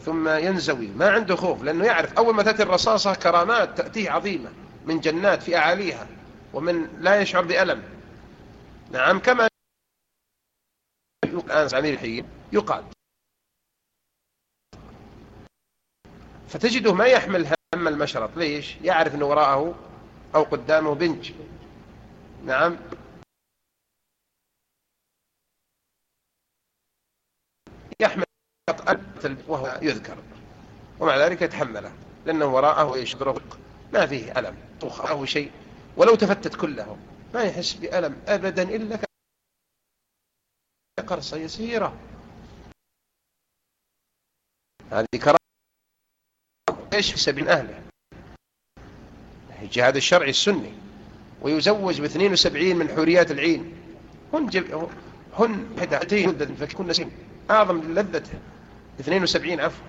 ثم ينزوي. ما عنده خوف لأنه يعرف أول ما تأتي الرصاصة كرامات تأتيه عظيمة من جنات في أعاليها ومن لا يشعر بألم. نعم كما الآن عمير الحين يقاد فتجده ما يحمل هم المشرط. ليش؟ يعرف أنه وراءه أو قدامه بنج. نعم. يحمل وهو يذكر ومع ذلك يتحمله لأنه وراءه إيش ما فيه ألم أو شيء. ولو تفتت كله ما يحس بألم أبدا إلا قرصة يسيرة. هذه كرامة إيش في سبيل أهله؟ الجهاد الشرعي السني. ويزوج ب 72 من حوريات العين. هن جب... هن حدتين فكن نسيم. أعظم لذته 72 عفوا.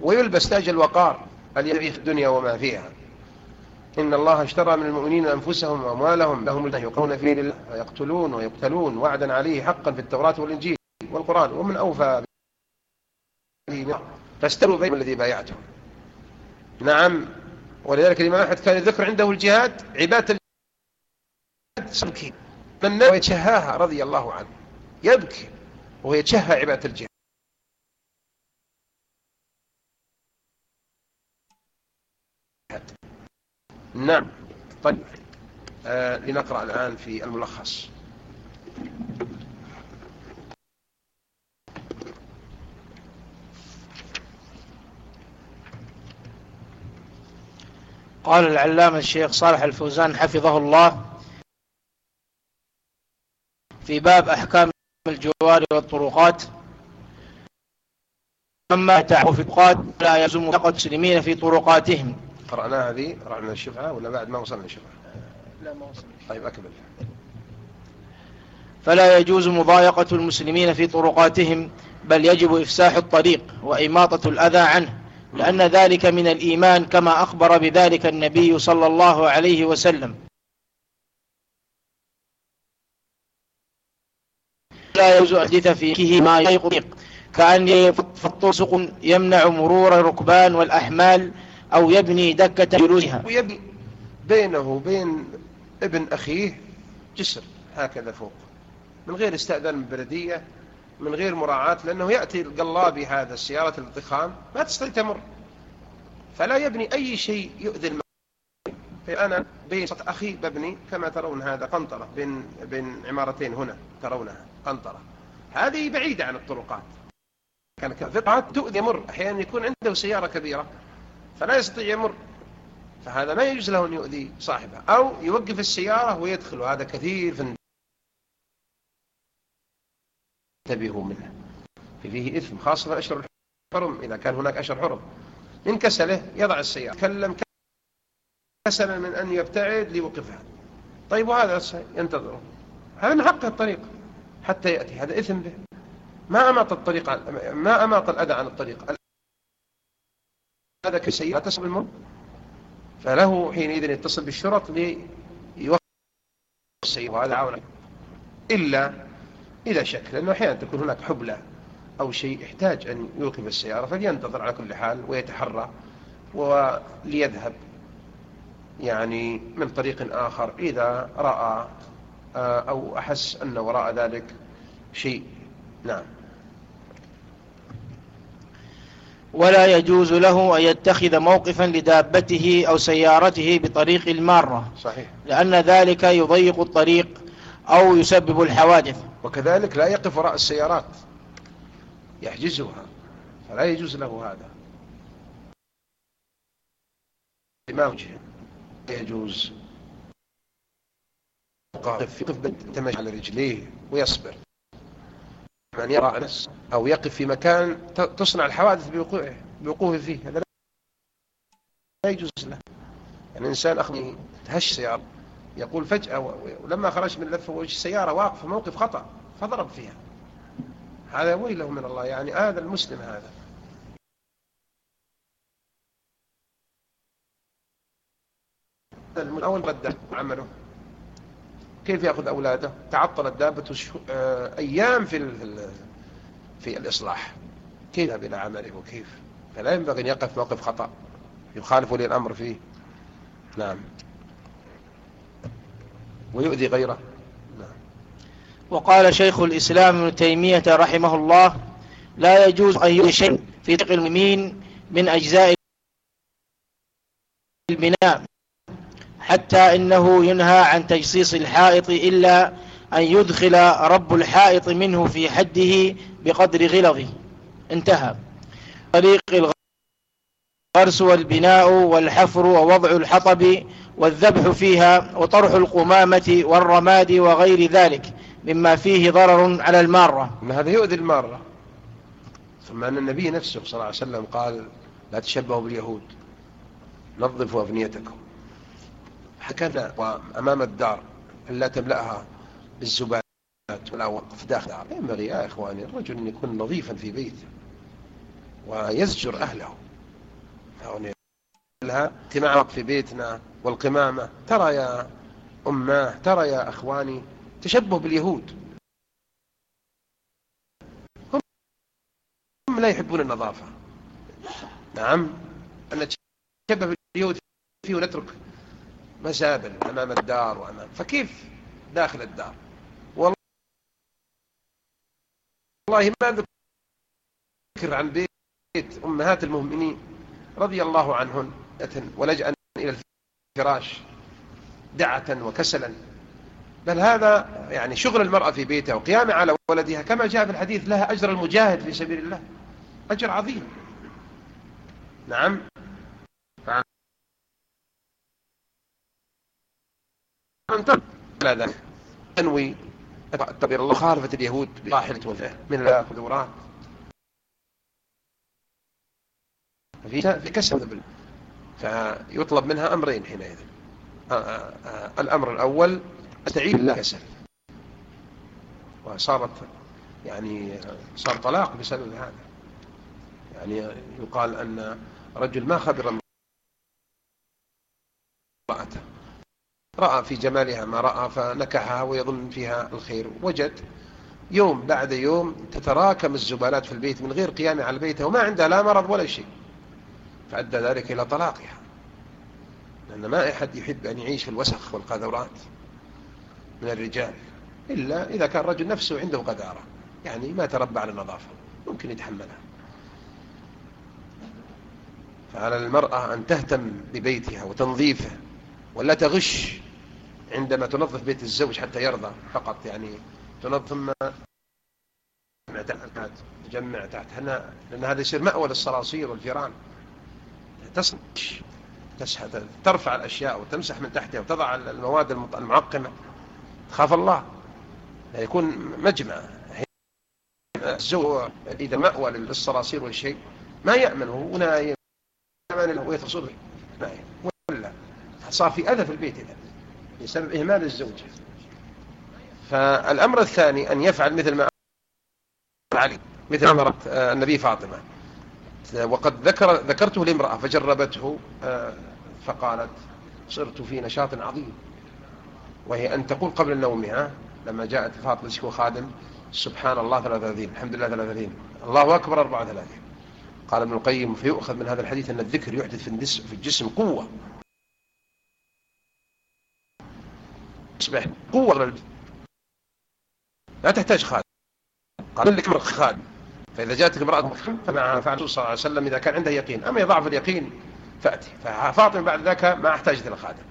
ويلبس تاج الوقار الذي في الدنيا وما فيها. إن الله اشترى من المؤمنين أنفسهم وأموالهم لهم الذين يقرون في الله ويقتلون ويقتلون وعدا عليه حقا في التوراة والإنجيل والقرآن. ومن أوفى فاستروا بين الذي بايعتهم. نعم. ولذلك الإمام أحمد كان يذكر عنده الجهاد عبادة الجهاد. من يتشهاها رضي الله عنه. يبكي وهو يتشهى عبادة الجهاد. نعم. طيب. آه لنقرأ الآن في الملخص. قال العلامة الشيخ صالح الفوزان حفظه الله في باب أحكام الجوار والطرقات. أما تعرف في الطرقات لا يلزم المسلمين في طرقاتهم. قرأناها هذه؟ قرأنا الشفعة ولا بعد ما وصلنا الشفعة؟ لا ما وصلنا. طيب أكمل. فلا يجوز مضايقة المسلمين في طرقاتهم بل يجب إفساح الطريق وإماطة الأذى عنه. لأن ذلك من الإيمان كما أخبر بذلك النبي صلى الله عليه وسلم. لا يجوز أحدث فيه ما يضيق كأن يفطر يمنع مرور الركبان والأحمال أو يبني دكة جلوسها. ويبني بينه وبين ابن أخيه جسر هكذا فوق من غير استئذان من البلدية من غير مراعاة لأنه يأتي القلابي هذا السيارة الضخام ما تستطيع تمر فلا يبني أي شيء يؤذي الماء فأنا بين أخي ببني كما ترون هذا قنطرة بين, بين عمارتين هنا ترونها قنطرة. هذه بعيدة عن الطرقات. كان قطعات تؤذي مر أحيانا يكون عنده سيارة كبيرة فلا يستطيع يمر. فهذا ما يجوز له أن يؤذي صاحبه أو يوقف السيارة ويدخل وهذا كثير في انتبهوا منه. في فيه إثم خاصة أشهر الحرم إذا كان هناك أشهر حرم. إن كسله يضع السيارة. تكلم كسلا من أن يبتعد ليوقفها. طيب وهذا ينتظره. هذا من حقه الطريق حتى يأتي. هذا إثم به. ما أماط الطريق ما أماط الأذى عن الطريق. هذا كسيء لا تصل المر فله حينئذ يتصل بالشرط ليوقف السيء وهذا عون. إلا إذا شك لأنه أحيانا تكون هناك حبلة أو شيء يحتاج أن يوقف السيارة فلينتظر على كل حال ويتحرى وليذهب يعني من طريق آخر إذا رأى آه، أو أحس أن وراء ذلك شيء. نعم. ولا يجوز له أن يتخذ موقفا لدابته أو سيارته بطريق المارة صحيح. لأن ذلك يضيق الطريق أو يسبب الحوادث. وكذلك لا يقف وراء السيارات. يحجزها. فلا يجوز له هذا. ما يجوز. يقف يتمشى على رجليه ويصبر. من يرى نفسه أو يقف في مكان تصنع الحوادث بوقوعه بوقوفه فيه. هذا لا يجوز له. يعني الإنسان أخذ تهش سيارة. يقول فجأة ولما خرج من لفه وجه السيارة واقف موقف خطأ فضرب فيها. هذا ويله من الله يعني هذا المسلم هذا. أول رد عمله كيف يأخذ أولاده؟ تعطلت دابة آه، أيام في في الإصلاح. كيف إلى عمله وكيف؟ فلا ينبغي أن يقف موقف خطأ. يخالف ولي الأمر فيه. نعم. ويؤذي غيره. نعم. وقال شيخ الإسلام ابن تيمية رحمه الله لا يجوز أن يؤذي شيء في طريق المين من أجزاء البناء حتى إنه ينهى عن تجصيص الحائط إلا أن يدخل رب الحائط منه في حده بقدر غلظه. انتهى. طريق الغرس والبناء والحفر ووضع الحطب والذبح فيها وطرح القمامة والرماد وغير ذلك مما فيه ضرر على المارة. ما هذا يؤذي المارة. ثم أن النبي نفسه صلى الله عليه وسلم قال لا تشبهوا باليهود. نظفوا أبنيتكم حكنا أمام الدار لا تملأها بالزبالات ولا وقف داخل ينبغي يا إخواني الرجل أن يكون نظيفا في بيته ويزجر أهله. لها اجتماع في بيتنا والقمامة. ترى يا أماه ترى يا أخواني تشبه باليهود. هم لا يحبون النظافة. نعم أن نتشبه باليهود فيه ونترك مزابل أمام الدار وأمام. فكيف داخل الدار؟ والله ما ذكر عن بيت أمهات المؤمنين. رضي الله عنهن ولجأ إلى الفراش دعة وكسلا. بل هذا يعني شغل المرأة في بيتها وقيامها على ولدها كما جاء في الحديث لها أجر المجاهد في سبيل الله أجر عظيم. نعم. على ذلك تنوي تبير الله خالفة اليهود براحلة وفاه من القدورات في في كسب فيطلب منها أمرين حينئذ. آه، آه، آه، الأمر الأول استعيد بالله. كسل وصارت يعني صار طلاق بسبب هذا. يعني يقال أن رجل ما خبر امرأته. رأى في جمالها ما رأى فنكحها ويظن فيها الخير. وجد يوم بعد يوم تتراكم الزبالات في البيت من غير قيامه على بيته وما عندها لا مرض ولا شيء. فأدى ذلك إلى طلاقها. لأن ما أحد يحب أن يعيش في الوسخ والقذرات من الرجال إلا إذا كان رجل نفسه عنده قذارة يعني ما تربى على النظافة ممكن يتحملها. فعلى المرأة أن تهتم ببيتها وتنظيفه ولا تغش عندما تنظف بيت الزوج حتى يرضى فقط يعني تنظف ثم تجمع تحت هنا لأن هذا يصير مأوى للصراصير والفيران. تصنش تشهد ترفع الأشياء وتمسح من تحتها وتضع المواد المعقمة. تخاف الله. لا يكون مجمع. الزوج إذا مأوى للصراصير والشيء ما يأمن هو نايم ويتصل نايم ولا. صار في أذى في البيت إذا بسبب إهمال الزوجة فالأمر الثاني أن يفعل مثل ما علي مثل ما أمرت آه، النبي فاطمة. وقد ذكر ذكرته لامرأة فجربته آه، فقالت صرت في نشاط عظيم. وهي أن تقول قبل نومها لما جاءت فاطمة تشكو خادم سبحان الله 33 الحمد لله 33 الله أكبر 34 قال ابن القيم فيؤخذ من هذا الحديث أن الذكر يحدث في الجسم قوة. قوة لا تحتاج خادم. قال لك خادم. فإذا جاءتك امرأة فمع فعل صلى الله عليه وسلم إذا كان عنده يقين. أما يضعف اليقين فأتي. ففاطمة بعد ذاك ما احتاجت إلى خادم.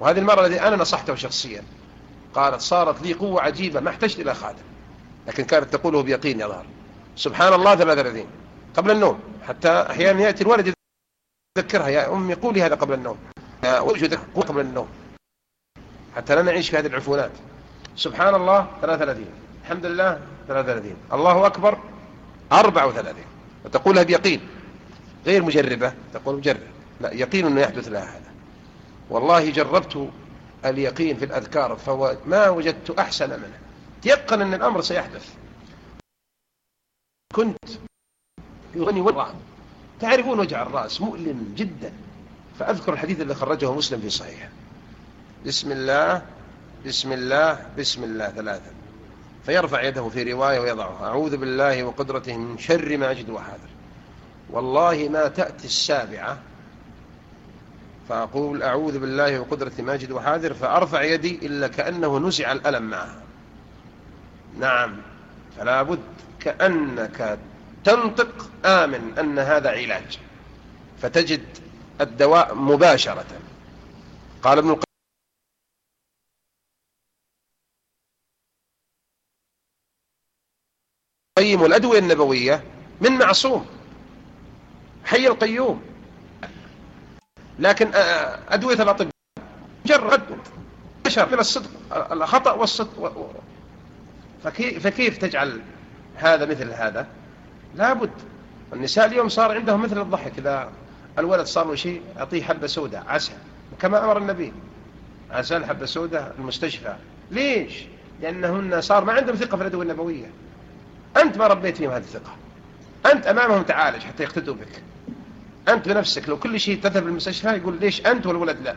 وهذه المرة التي أنا نصحته شخصيا. قالت صارت لي قوة عجيبة ما احتجت إلى خادم. لكن كانت تقوله بيقين يظهر سبحان الله 33 قبل النوم. حتى أحيانا يأتي الولد يذكرها يا أمي قولي هذا قبل النوم. وجدك قبل النوم. حتى لا نعيش في هذه العفونات. سبحان الله 33 الحمد لله 33 الله أكبر 34 وتقولها بيقين غير مجربة. تقول مجرب. لا يقين أنه يحدث لها هذا. والله جربت اليقين في الأذكار فهو ما وجدت أحسن منه تيقن أن الأمر سيحدث. كنت يغني والرعب تعرفون وجع الرأس مؤلم جدا. فأذكر الحديث الذي خرجه مسلم في صحيح بسم الله بسم الله بسم الله ثلاثا. فيرفع يده في رواية ويضعها. أعوذ بالله وقدرته من شر ما أجد وحاذر. والله ما تأتي السابعة فأقول أعوذ بالله وقدرة ماجد وحاذر فأرفع يدي إلا كأنه نزع الألم معها. نعم فلا بد كأنك تنطق آمن أن هذا علاج فتجد الدواء مباشرة. قال ابن القيم والأدوية النبوية من معصوم حي القيوم. لكن أدوية الأطباء مجرد بشر من الصدق الخطأ والصدق فكيف, فكيف تجعل هذا مثل هذا؟ لابد. النساء اليوم صار عندهم مثل الضحك إذا الولد صار له شيء أعطيه حبة سوداء عسل. كما أمر النبي. عسل حبة سوداء المستشفى. ليش؟ لأنهن صار ما عندهم ثقة في الأدوية النبوية. أنت ما ربيت فيهم هذه الثقة. أنت أمامهم تعالج حتى يقتدوا بك. أنت بنفسك لو كل شيء تذهب للمستشفى يقول ليش أنت والولد لا؟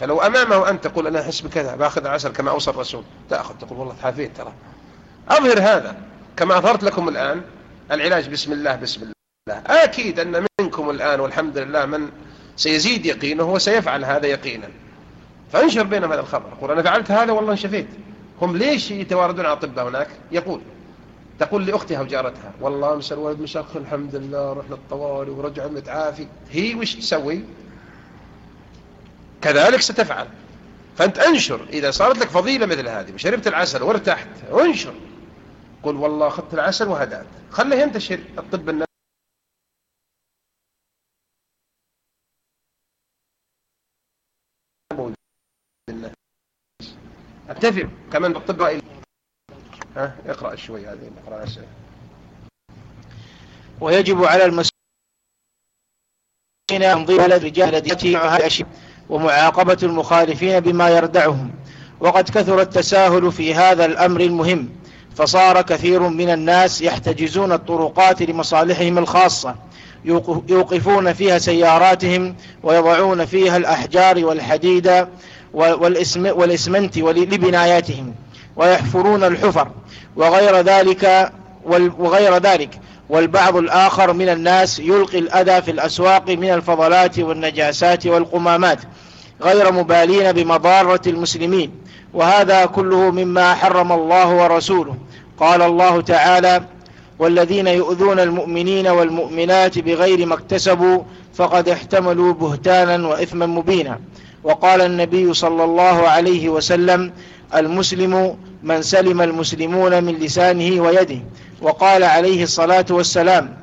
فلو أمامه أنت تقول أنا أحس بكذا بأخذ عسل كما أوصى الرسول. تأخذ تقول والله تحافيت ترى. أظهر هذا. كما أظهرت لكم الآن العلاج بسم الله بسم الله. أكيد أن منكم الآن والحمد لله من سيزيد يقينه وسيفعل هذا يقينا. فانشر بينهم هذا الخبر. قول أنا فعلت هذا والله انشفيت. هم ليش يتواردون على الأطباء هناك؟ يقول. تقول لأختها وجارتها والله مش الولد مشخ الحمد لله رحنا الطوارئ ورجع متعافي. هي وش تسوي؟ كذلك ستفعل. فأنت أنشر إذا صارت لك فضيلة مثل هذه وشربت العسل وارتحت أنشر. قل والله أخذت العسل وهدأت. خله ينتشر الطب النبوي اتفق كمان بالطب اقرأ شوي هذه اقرأ الأسئلة ويجب على المسؤولين تنظيم الرجال التي الأشياء ومعاقبة المخالفين بما يردعهم. وقد كثر التساهل في هذا الأمر المهم فصار كثير من الناس يحتجزون الطرقات لمصالحهم الخاصة يوقفون فيها سياراتهم ويضعون فيها الأحجار والحديد والإسمنت لبناياتهم ويحفرون الحفر وغير ذلك وغير ذلك. والبعض الآخر من الناس يلقي الأذى في الأسواق من الفضلات والنجاسات والقمامات غير مبالين بمضارة المسلمين. وهذا كله مما حرم الله ورسوله. قال الله تعالى والذين يؤذون المؤمنين والمؤمنات بغير ما اكتسبوا فقد احتملوا بهتانا وإثما مبينا. وقال النبي صلى الله عليه وسلم المسلم من سلم المسلمون من لسانه ويده. وقال عليه الصلاة والسلام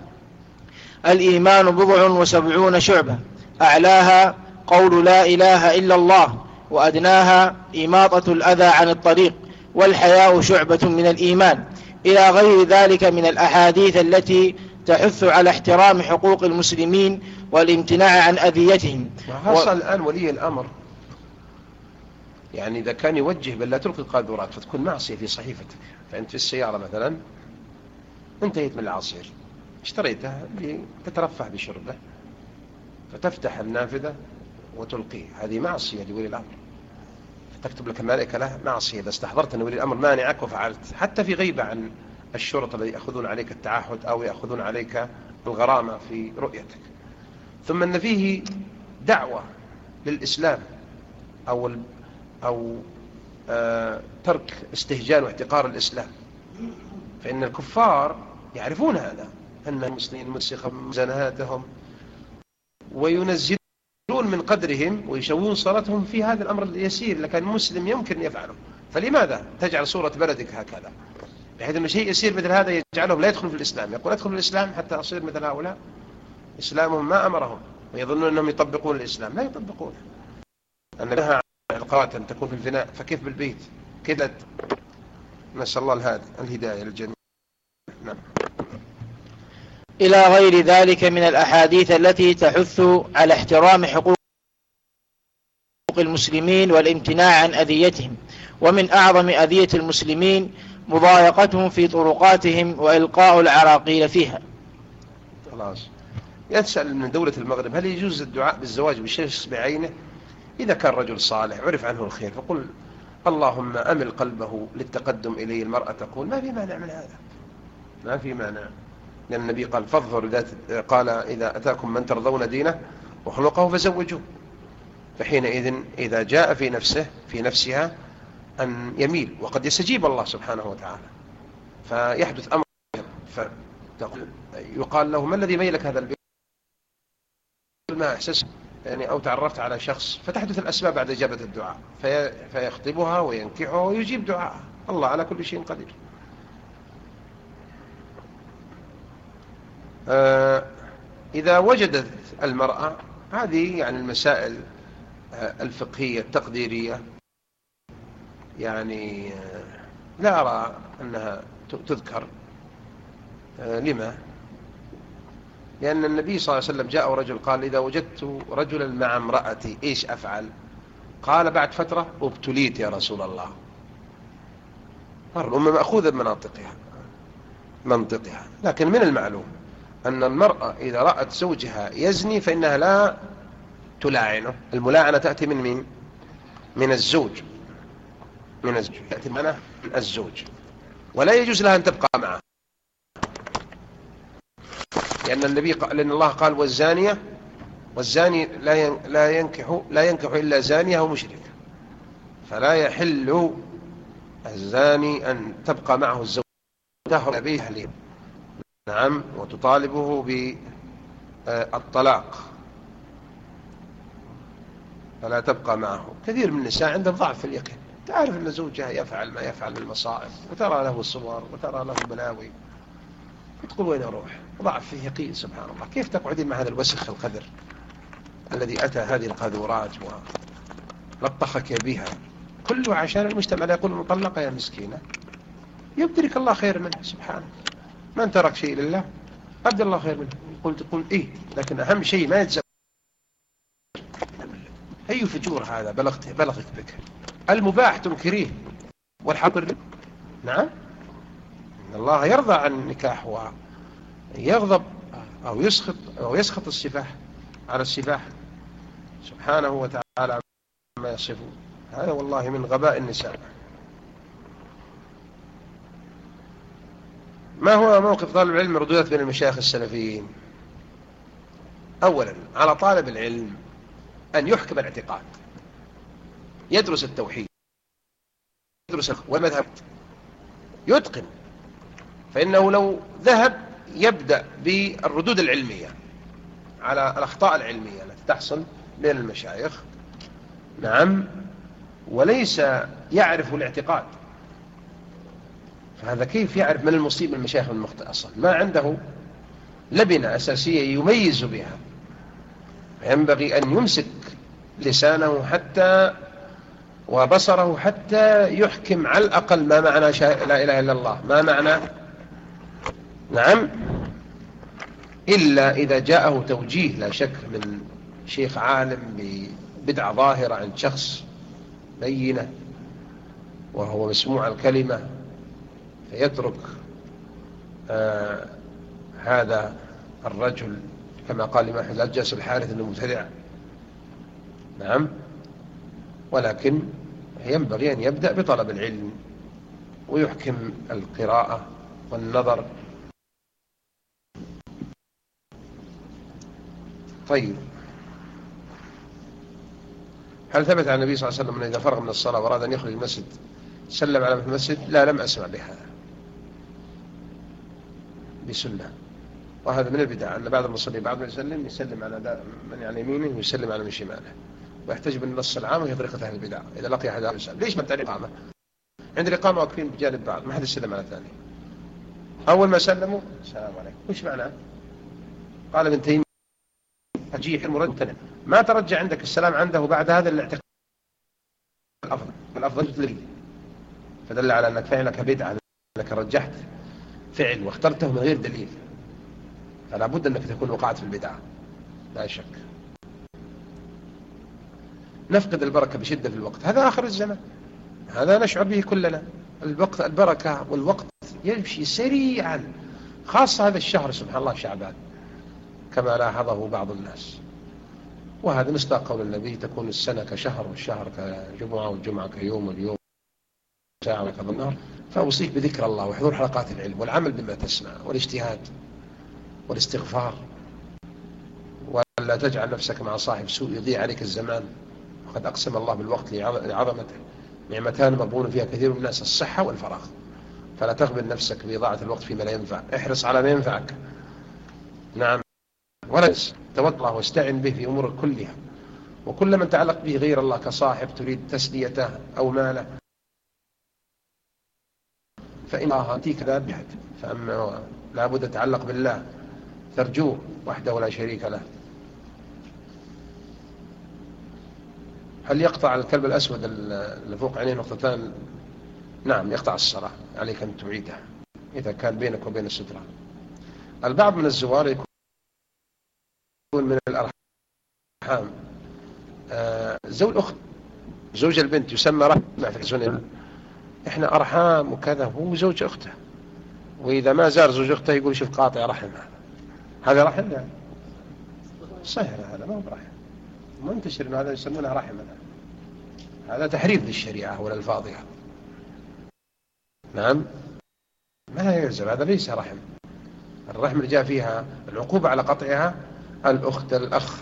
الإيمان بضع وسبعون شعبة. أعلاها قول لا إله إلا الله وأدناها إماطة الأذى عن الطريق والحياء شعبة من الإيمان. إلى غير ذلك من الأحاديث التي تحث على احترام حقوق المسلمين والامتناع عن أذيتهم. وخاصة و... الآن ولي الأمر. يعني إذا كان يوجه بل لا تلقي القاذورات فتكون معصية في صحيفتك فأنت في السيارة مثلا انتهيت من العصير اشتريته لتترفه بشربه فتفتح النافذة وتلقيه. هذه معصية لولي الأمر. تكتب لك الملائكة له معصية. إذا استحضرت أن ولي الأمر مانعك وفعلت حتى في غيبة عن الشرطة الذي يأخذون عليك التعهد أو يأخذون عليك الغرامة في رؤيتك. ثم أن فيه دعوة للإسلام أو أو آه ترك استهجان واحتقار الإسلام. فإن الكفار يعرفون هذا. أن المسلمين مسخ زناتهم وينزلون من قدرهم ويشوون صلاتهم في هذا الأمر اليسير. لكن المسلم يمكن يفعله. فلماذا تجعل صورة بلدك هكذا؟ بحيث أن شيء يسير مثل هذا يجعلهم لا يدخلون في الإسلام. يقول أدخل في الإسلام حتى أصير مثل هؤلاء؟ إسلامهم ما أمرهم. ويظنون أنهم يطبقون الإسلام. لا يطبقونه أن لها علاقات أن تكون في الفناء فكيف بالبيت؟ كيف نسأل الله الهادي الهداية للجميع. نعم. إلى غير ذلك من الأحاديث التي تحث على احترام حقوق المسلمين والامتناع عن أذيتهم ومن أعظم أذية المسلمين مضايقتهم في طرقاتهم وإلقاء العراقيل فيها. خلاص. يسأل من دولة المغرب هل يجوز الدعاء بالزواج بالشخص بعينه؟ إذا كان رجل صالح عرف عنه الخير فقل اللهم أمل قلبه للتقدم إليه المرأة تقول ما في مانع من هذا. ما في مانع. لأن النبي قال فاظهر إذا قال إذا أتاكم من ترضون دينه وخلقه فزوجوه. فحينئذ إذا جاء في نفسه في نفسها أن يميل وقد يستجيب الله سبحانه وتعالى. فيحدث أمر يقال له ما الذي ميلك هذا البيت؟ ما أحسس يعني أو تعرفت على شخص فتحدث الأسباب بعد إجابة الدعاء. في فيخطبها وينكحها ويجيب دعاءها الله على كل شيء قدير. آه، إذا وجدت المرأة هذه يعني المسائل آه، الفقهية التقديرية. يعني آه، لا أرى أنها تذكر. لما؟ لأن النبي صلى الله عليه وسلم جاء رجل قال إذا وجدت رجلا مع امرأتي إيش أفعل؟ قال بعد فترة ابتليت يا رسول الله. الأمة مأخوذة بمناطقها منطقها. لكن من المعلوم أن المرأة إذا رأت زوجها يزني فإنها لا تلاعنه. الملاعنة تأتي من مين؟ من الزوج. من الزوج. تأتي من الزوج. ولا يجوز لها أن تبقى معه. لأن النبي لأن الله قال والزانية والزاني لا لا ينكح لا ينكح إلا زانية أو مشركة فلا يحل الزاني أن تبقى معه الزوج تهرب به أهلين نعم وتطالبه بالطلاق فلا تبقى معه. كثير من النساء عندها ضعف في اليقين. تعرف أن زوجها يفعل ما يفعل من المصائب وترى له الصور وترى له بلاوي تقول وين أروح ضعف فيه يقين سبحان الله. كيف تقعدين مع هذا الوسخ القذر الذي أتى هذه القاذورات ولطخك بها؟ كله عشان المجتمع لا يقول مطلقة يا مسكينة. يبدلك الله خير منه سبحانه من ترك شيء لله؟ أبدل الله خير منه. قلت تقول إيه لكن أهم شيء ما يتزوج. أي فجور هذا؟ بلغت بلغك بك. المباح تنكريه والحق نعم. إن الله يرضى عن النكاح ويغضب أو يسخط أو يسخط السفاح على السفاح سبحانه وتعالى ما يصفون. هذا والله من غباء النساء. ما هو موقف طالب العلم ردودات بين المشايخ السلفيين؟ أولا على طالب العلم أن يحكم الاعتقاد. يدرس التوحيد يدرس والمذهب يتقن. فإنه لو ذهب يبدأ بالردود العلمية على الأخطاء العلمية التي تحصل بين المشايخ. نعم. وليس يعرف الاعتقاد. فهذا كيف يعرف من المصيب من المشايخ المخطئ أصلا؟ ما عنده لبنة أساسية يميز بها. فينبغي أن يمسك لسانه حتى وبصره حتى يحكم على الأقل ما معنى لا إله إلا الله ما معنى نعم. إلا إذا جاءه توجيه لا شك من شيخ عالم ببدعة ظاهرة عند شخص بينة وهو مسموع الكلمة فيترك آه هذا الرجل كما قال الإمام الجاس الحارث أنه مبتدع. نعم. ولكن ينبغي أن يبدأ بطلب العلم ويحكم القراءة والنظر طيب. هل ثبت عن النبي صلى الله عليه وسلم أنه إذا فرغ من الصلاة وأراد أن يخرج المسجد سلم على المسجد؟ لا لم أسمع بهذا بسنة. وهذا من البدع أن بعض المصلين بعض من يسلم يسلم على من على يمينه ويسلم على من شماله. ويحتج بالنص العام وهي طريقة أهل البدع. إذا لقي أحد يسلم ليش ما بتعني الإقامة عند الإقامة واقفين بجانب بعض ما حد يسلم على الثاني. أول ما سلموا السلام عليكم. وش معناه قال ابن تيمية ترجيح المرد ما ترجع عندك السلام عنده بعد هذا الاعتقاد. الأفضل الأفضل تلغي فدل على أنك فعلك بدعة أنك رجحت فعل واخترته من غير دليل. فلا بد أنك تكون وقعت في البدعة. لا شك. نفقد البركة بشدة في الوقت. هذا آخر الزمن هذا نشعر به كلنا. الوقت البركة والوقت يمشي سريعا. خاصة هذا الشهر سبحان الله شعبان. كما لاحظه بعض الناس. وهذا مصداق قول النبي تكون السنة كشهر والشهر كجمعة والجمعة كيوم واليوم ساعة النهار. فأوصيك بذكر الله وحضور حلقات العلم والعمل بما تسمع والاجتهاد والاستغفار. ولا تجعل نفسك مع صاحب سوء يضيع عليك الزمان. وقد أقسم الله بالوقت لعظمته. نعمتان مضمون فيها كثير من الناس الصحة والفراغ. فلا تغبن نفسك بإضاعة الوقت فيما لا ينفع. احرص على ما ينفعك. نعم. ولا توكل الله واستعن به في أمورك كلها. وكل من تعلق به غير الله كصاحب تريد تسليته أو ماله فإن الله أنتيك ذابحة فأما لابد تتعلق بالله ترجوه وحده لا شريك له. هل يقطع الكلب الأسود اللي فوق عينيه نقطتان؟ نعم يقطع الصلاة عليك أن تعيدها إذا كان بينك وبين السترة. البعض من الزوار يكون من الأرحام. آه، زوج الأخت زوج البنت يسمى رحم في السنة. إحنا أرحام وكذا هو زوج أخته. وإذا ما زار زوج أخته يقول شوف قاطع رحم هذا. هذا رحم؟ لا صحيح هذا ما هو برحم. منتشر هذا يسمونها رحم. هذا تحريف للشريعة والألفاظها نعم. ما يلزم هذا ليس رحم. الرحم اللي جاء فيها العقوبة على قطعها الأخت الأخ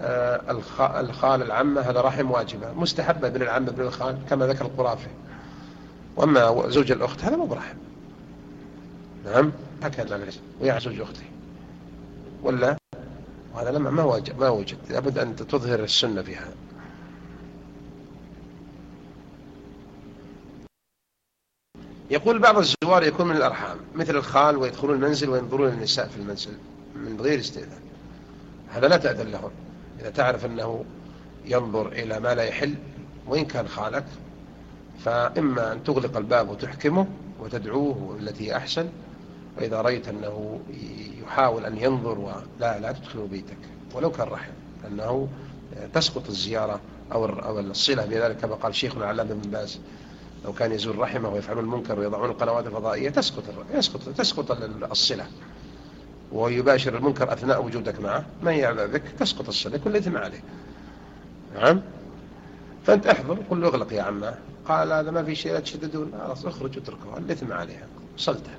آه، الخال العمة هذا رحم واجبة. مستحبة ابن العم ابن الخال كما ذكر القرافي. وأما زوج الأخت هذا مو برحم نعم هكذا ويا زوج أختي. ولا؟ وهذا لما ما وجد ما وجد. لابد أن تظهر السنة في هذا يقول بعض الزوار يكون من الأرحام مثل الخال ويدخلون المنزل وينظرون النساء في المنزل من غير استئذان. هذا لا تأذن لهم إذا تعرف أنه ينظر إلى ما لا يحل وإن كان خالك فإما أن تغلق الباب وتحكمه وتدعوه التي أحسن وإذا رأيت أنه يحاول أن ينظر ولا لا تدخله بيتك. ولو كان رحم لأنه تسقط الزيارة أو أو الصلة بذلك كما قال شيخنا العلامة بن باز. لو كان يزور رحمه ويفعلون المنكر ويضعون القنوات الفضائية تسقط يسقط تسقط الصلة. ويباشر المنكر أثناء وجودك معه. من يعبأ بك؟ تسقط الصلة كل إثم عليه. نعم؟ فأنت احضر قل له اغلق يا عمه. قال هذا ما في شيء لا تشددون. خلاص اخرج اتركه الإثم عليها. صلته.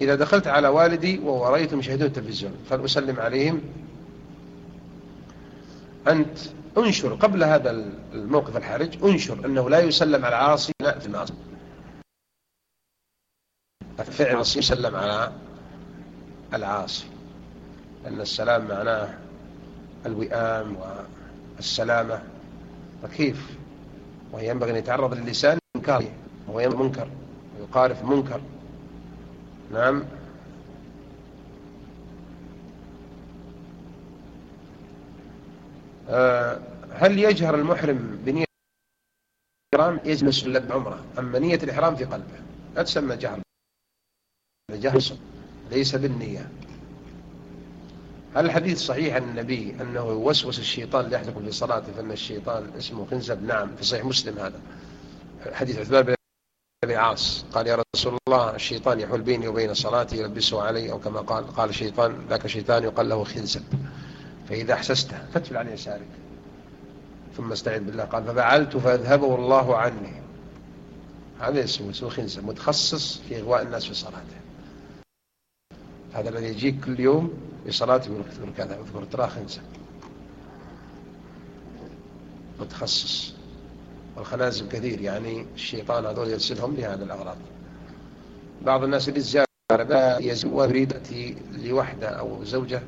إذا دخلت على والدي ووريتهم يشاهدون التلفزيون فلأسلم عليهم. أنت انشر قبل هذا الموقف الحرج انشر أنه لا يسلم على العاصي لا في المعصية فعل يسلم على العاصي أن السلام معناه الوئام والسلامة. فكيف؟ وينبغي أن يتعرض للسان للإنكار وهو منكر ويقارف منكر. نعم. آه، هل يجهر المحرم بنية الإحرام؟ يجلس لب عمرة أما نية الإحرام في قلبه. لا تسمى جهر. جهر ليس بالنية. هل الحديث صحيح عن النبي أنه يوسوس الشيطان ليحدكم في صلاته فإن الشيطان اسمه خنزب؟ نعم في صحيح مسلم هذا. حديث عثمان بن أبي عاص قال يا رسول الله الشيطان يحول بيني وبين صلاتي يلبسه علي أو كما قال قال الشيطان ذاك شيطان يقال له خنزب. فإذا أحسسته فتفل عن يسارك. ثم استعذ بالله. قال ففعلت فأذهبه الله عني. هذا اسمه اسمه خنزب متخصص في إغواء الناس في صلاته. هذا الذي يجيك كل يوم صلاته يقول كذا يذكر ترى خنزب متخصص. والخنازب كثير يعني الشيطان هذول يرسلهم لهذا الأغراض. بعض الناس اللي الزيارة يريد يأتي لوحدة أو زوجة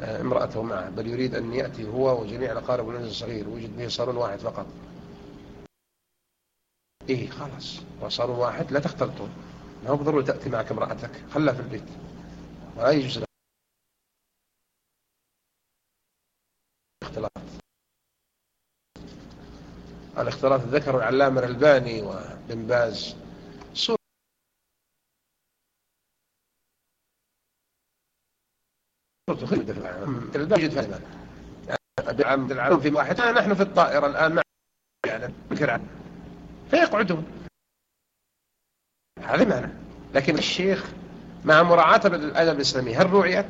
آه، امرأته معه بل يريد أن يأتي هو وجميع الأقارب والناس الصغير ويوجد به صالون واحد فقط. إيه خلاص. وصالون واحد لا تختلطون. ما هو ضروري تأتي معك امرأتك. خلها في البيت. ولا يجوز اختلاط الاختلاط ذكر العلامة الألباني وبن باز. العام في واحد. نحن في الطائرة الآن. يعني فكر عنه فيقعدون. هذا معنى. لكن الشيخ مع مراعاة الأدب الإسلامي. هل رعيت؟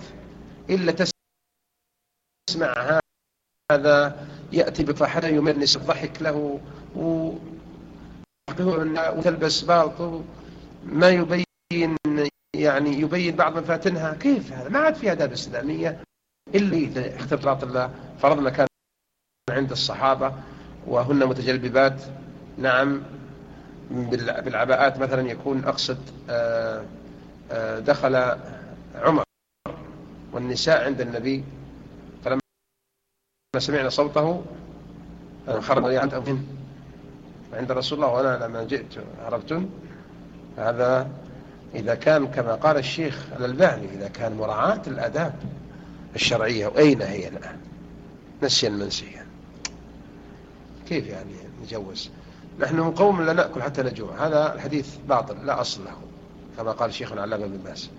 إلا تسمع هذا يأتي بفحرة يمنس الضحك له وتلبس بالط ما يبين يعني يبين بعض مفاتنها كيف هذا؟ ما عاد في آداب إسلامية إلا اختلاط الله. فرضنا كان عند الصحابة وهن متجلببات. نعم بالعباءات مثلا يكون أقصد آه، دخل عمر والنساء عند النبي فلما سمعنا صوته خرج عند أنفن عند رسول الله وأنا لما جئت عرفتم هذا إذا كان كما قال الشيخ الألباني إذا كان مراعاة الأداب الشرعية وأين هي الآن؟ نسيا منسيا. كيف يعني نجوز؟ نحن قوم لا نأكل حتى نجوع. هذا الحديث باطل لا أصل له. كما قال شيخنا علامة بن باز.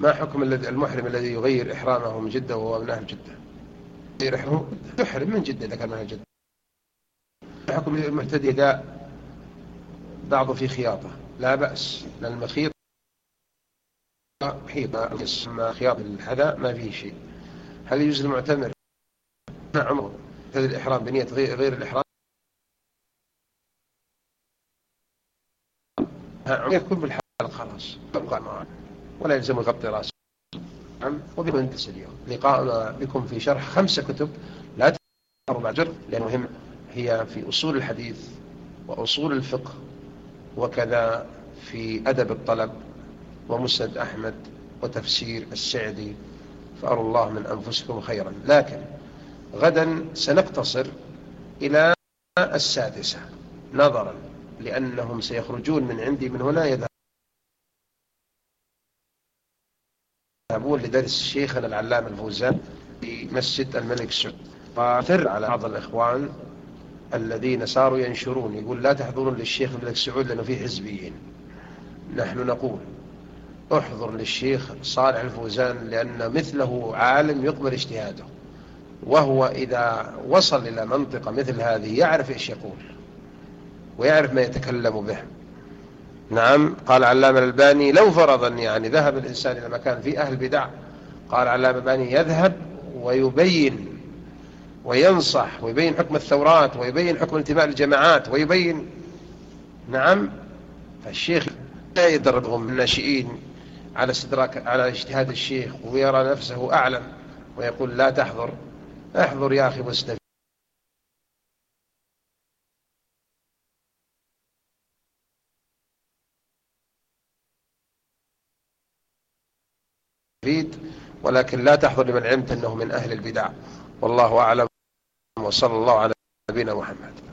ما حكم المحرم الذي يغير إحرامه من جدة وهو من أهل جدة؟ يغير إحرامه؟ يحرم من جدة إذا كان من أهل جدة. حكم المعتدي إذا بعضه في خياطة؟ لا بأس لأن المخيط حيطة خياط الحذاء ما فيه شيء. هل يجوز المعتمر عمره هذا الإحرام بنية غير الإحرام؟ يكون بالحال خلاص. معه ولا يلزم يغطي راسه. نعم. وبكم ننتهي اليوم لقاءنا بكم في شرح خمسة كتب. لا تنسوا بعد لأن مهم. هي في أصول الحديث وأصول الفقه وكذا في أدب الطلب ومسند أحمد وتفسير السعدي. فأروا الله من أنفسكم خيرا. لكن غدا سنقتصر إلى السادسة. نظرا. لأنهم سيخرجون من عندي من هنا يذهبون لدرس شيخنا العلام الفوزان في مسجد الملك سعود. فأثر على بعض الإخوان الذين صاروا ينشرون يقول لا تحضرون للشيخ الملك سعود لأنه فيه حزبيين. نحن نقول احضر للشيخ صالح الفوزان لأن مثله عالم يقبل اجتهاده. وهو إذا وصل إلى منطقة مثل هذه يعرف إيش يقول. ويعرف ما يتكلم به. نعم قال علام الألباني لو فرضا يعني ذهب الإنسان إلى مكان فيه أهل بدع قال علام الألباني يذهب ويبين وينصح ويبين حكم الثورات ويبين حكم انتماء الجماعات ويبين. نعم فالشيخ لا يدربهم الناشئين على استدراك على اجتهاد الشيخ ويرى نفسه أعلم ويقول لا تحضر. احضر يا أخي واستفيد ولكن لا تحضر لمن علمت أنه من أهل البدع. والله أعلم. وصلى الله على نبينا محمد.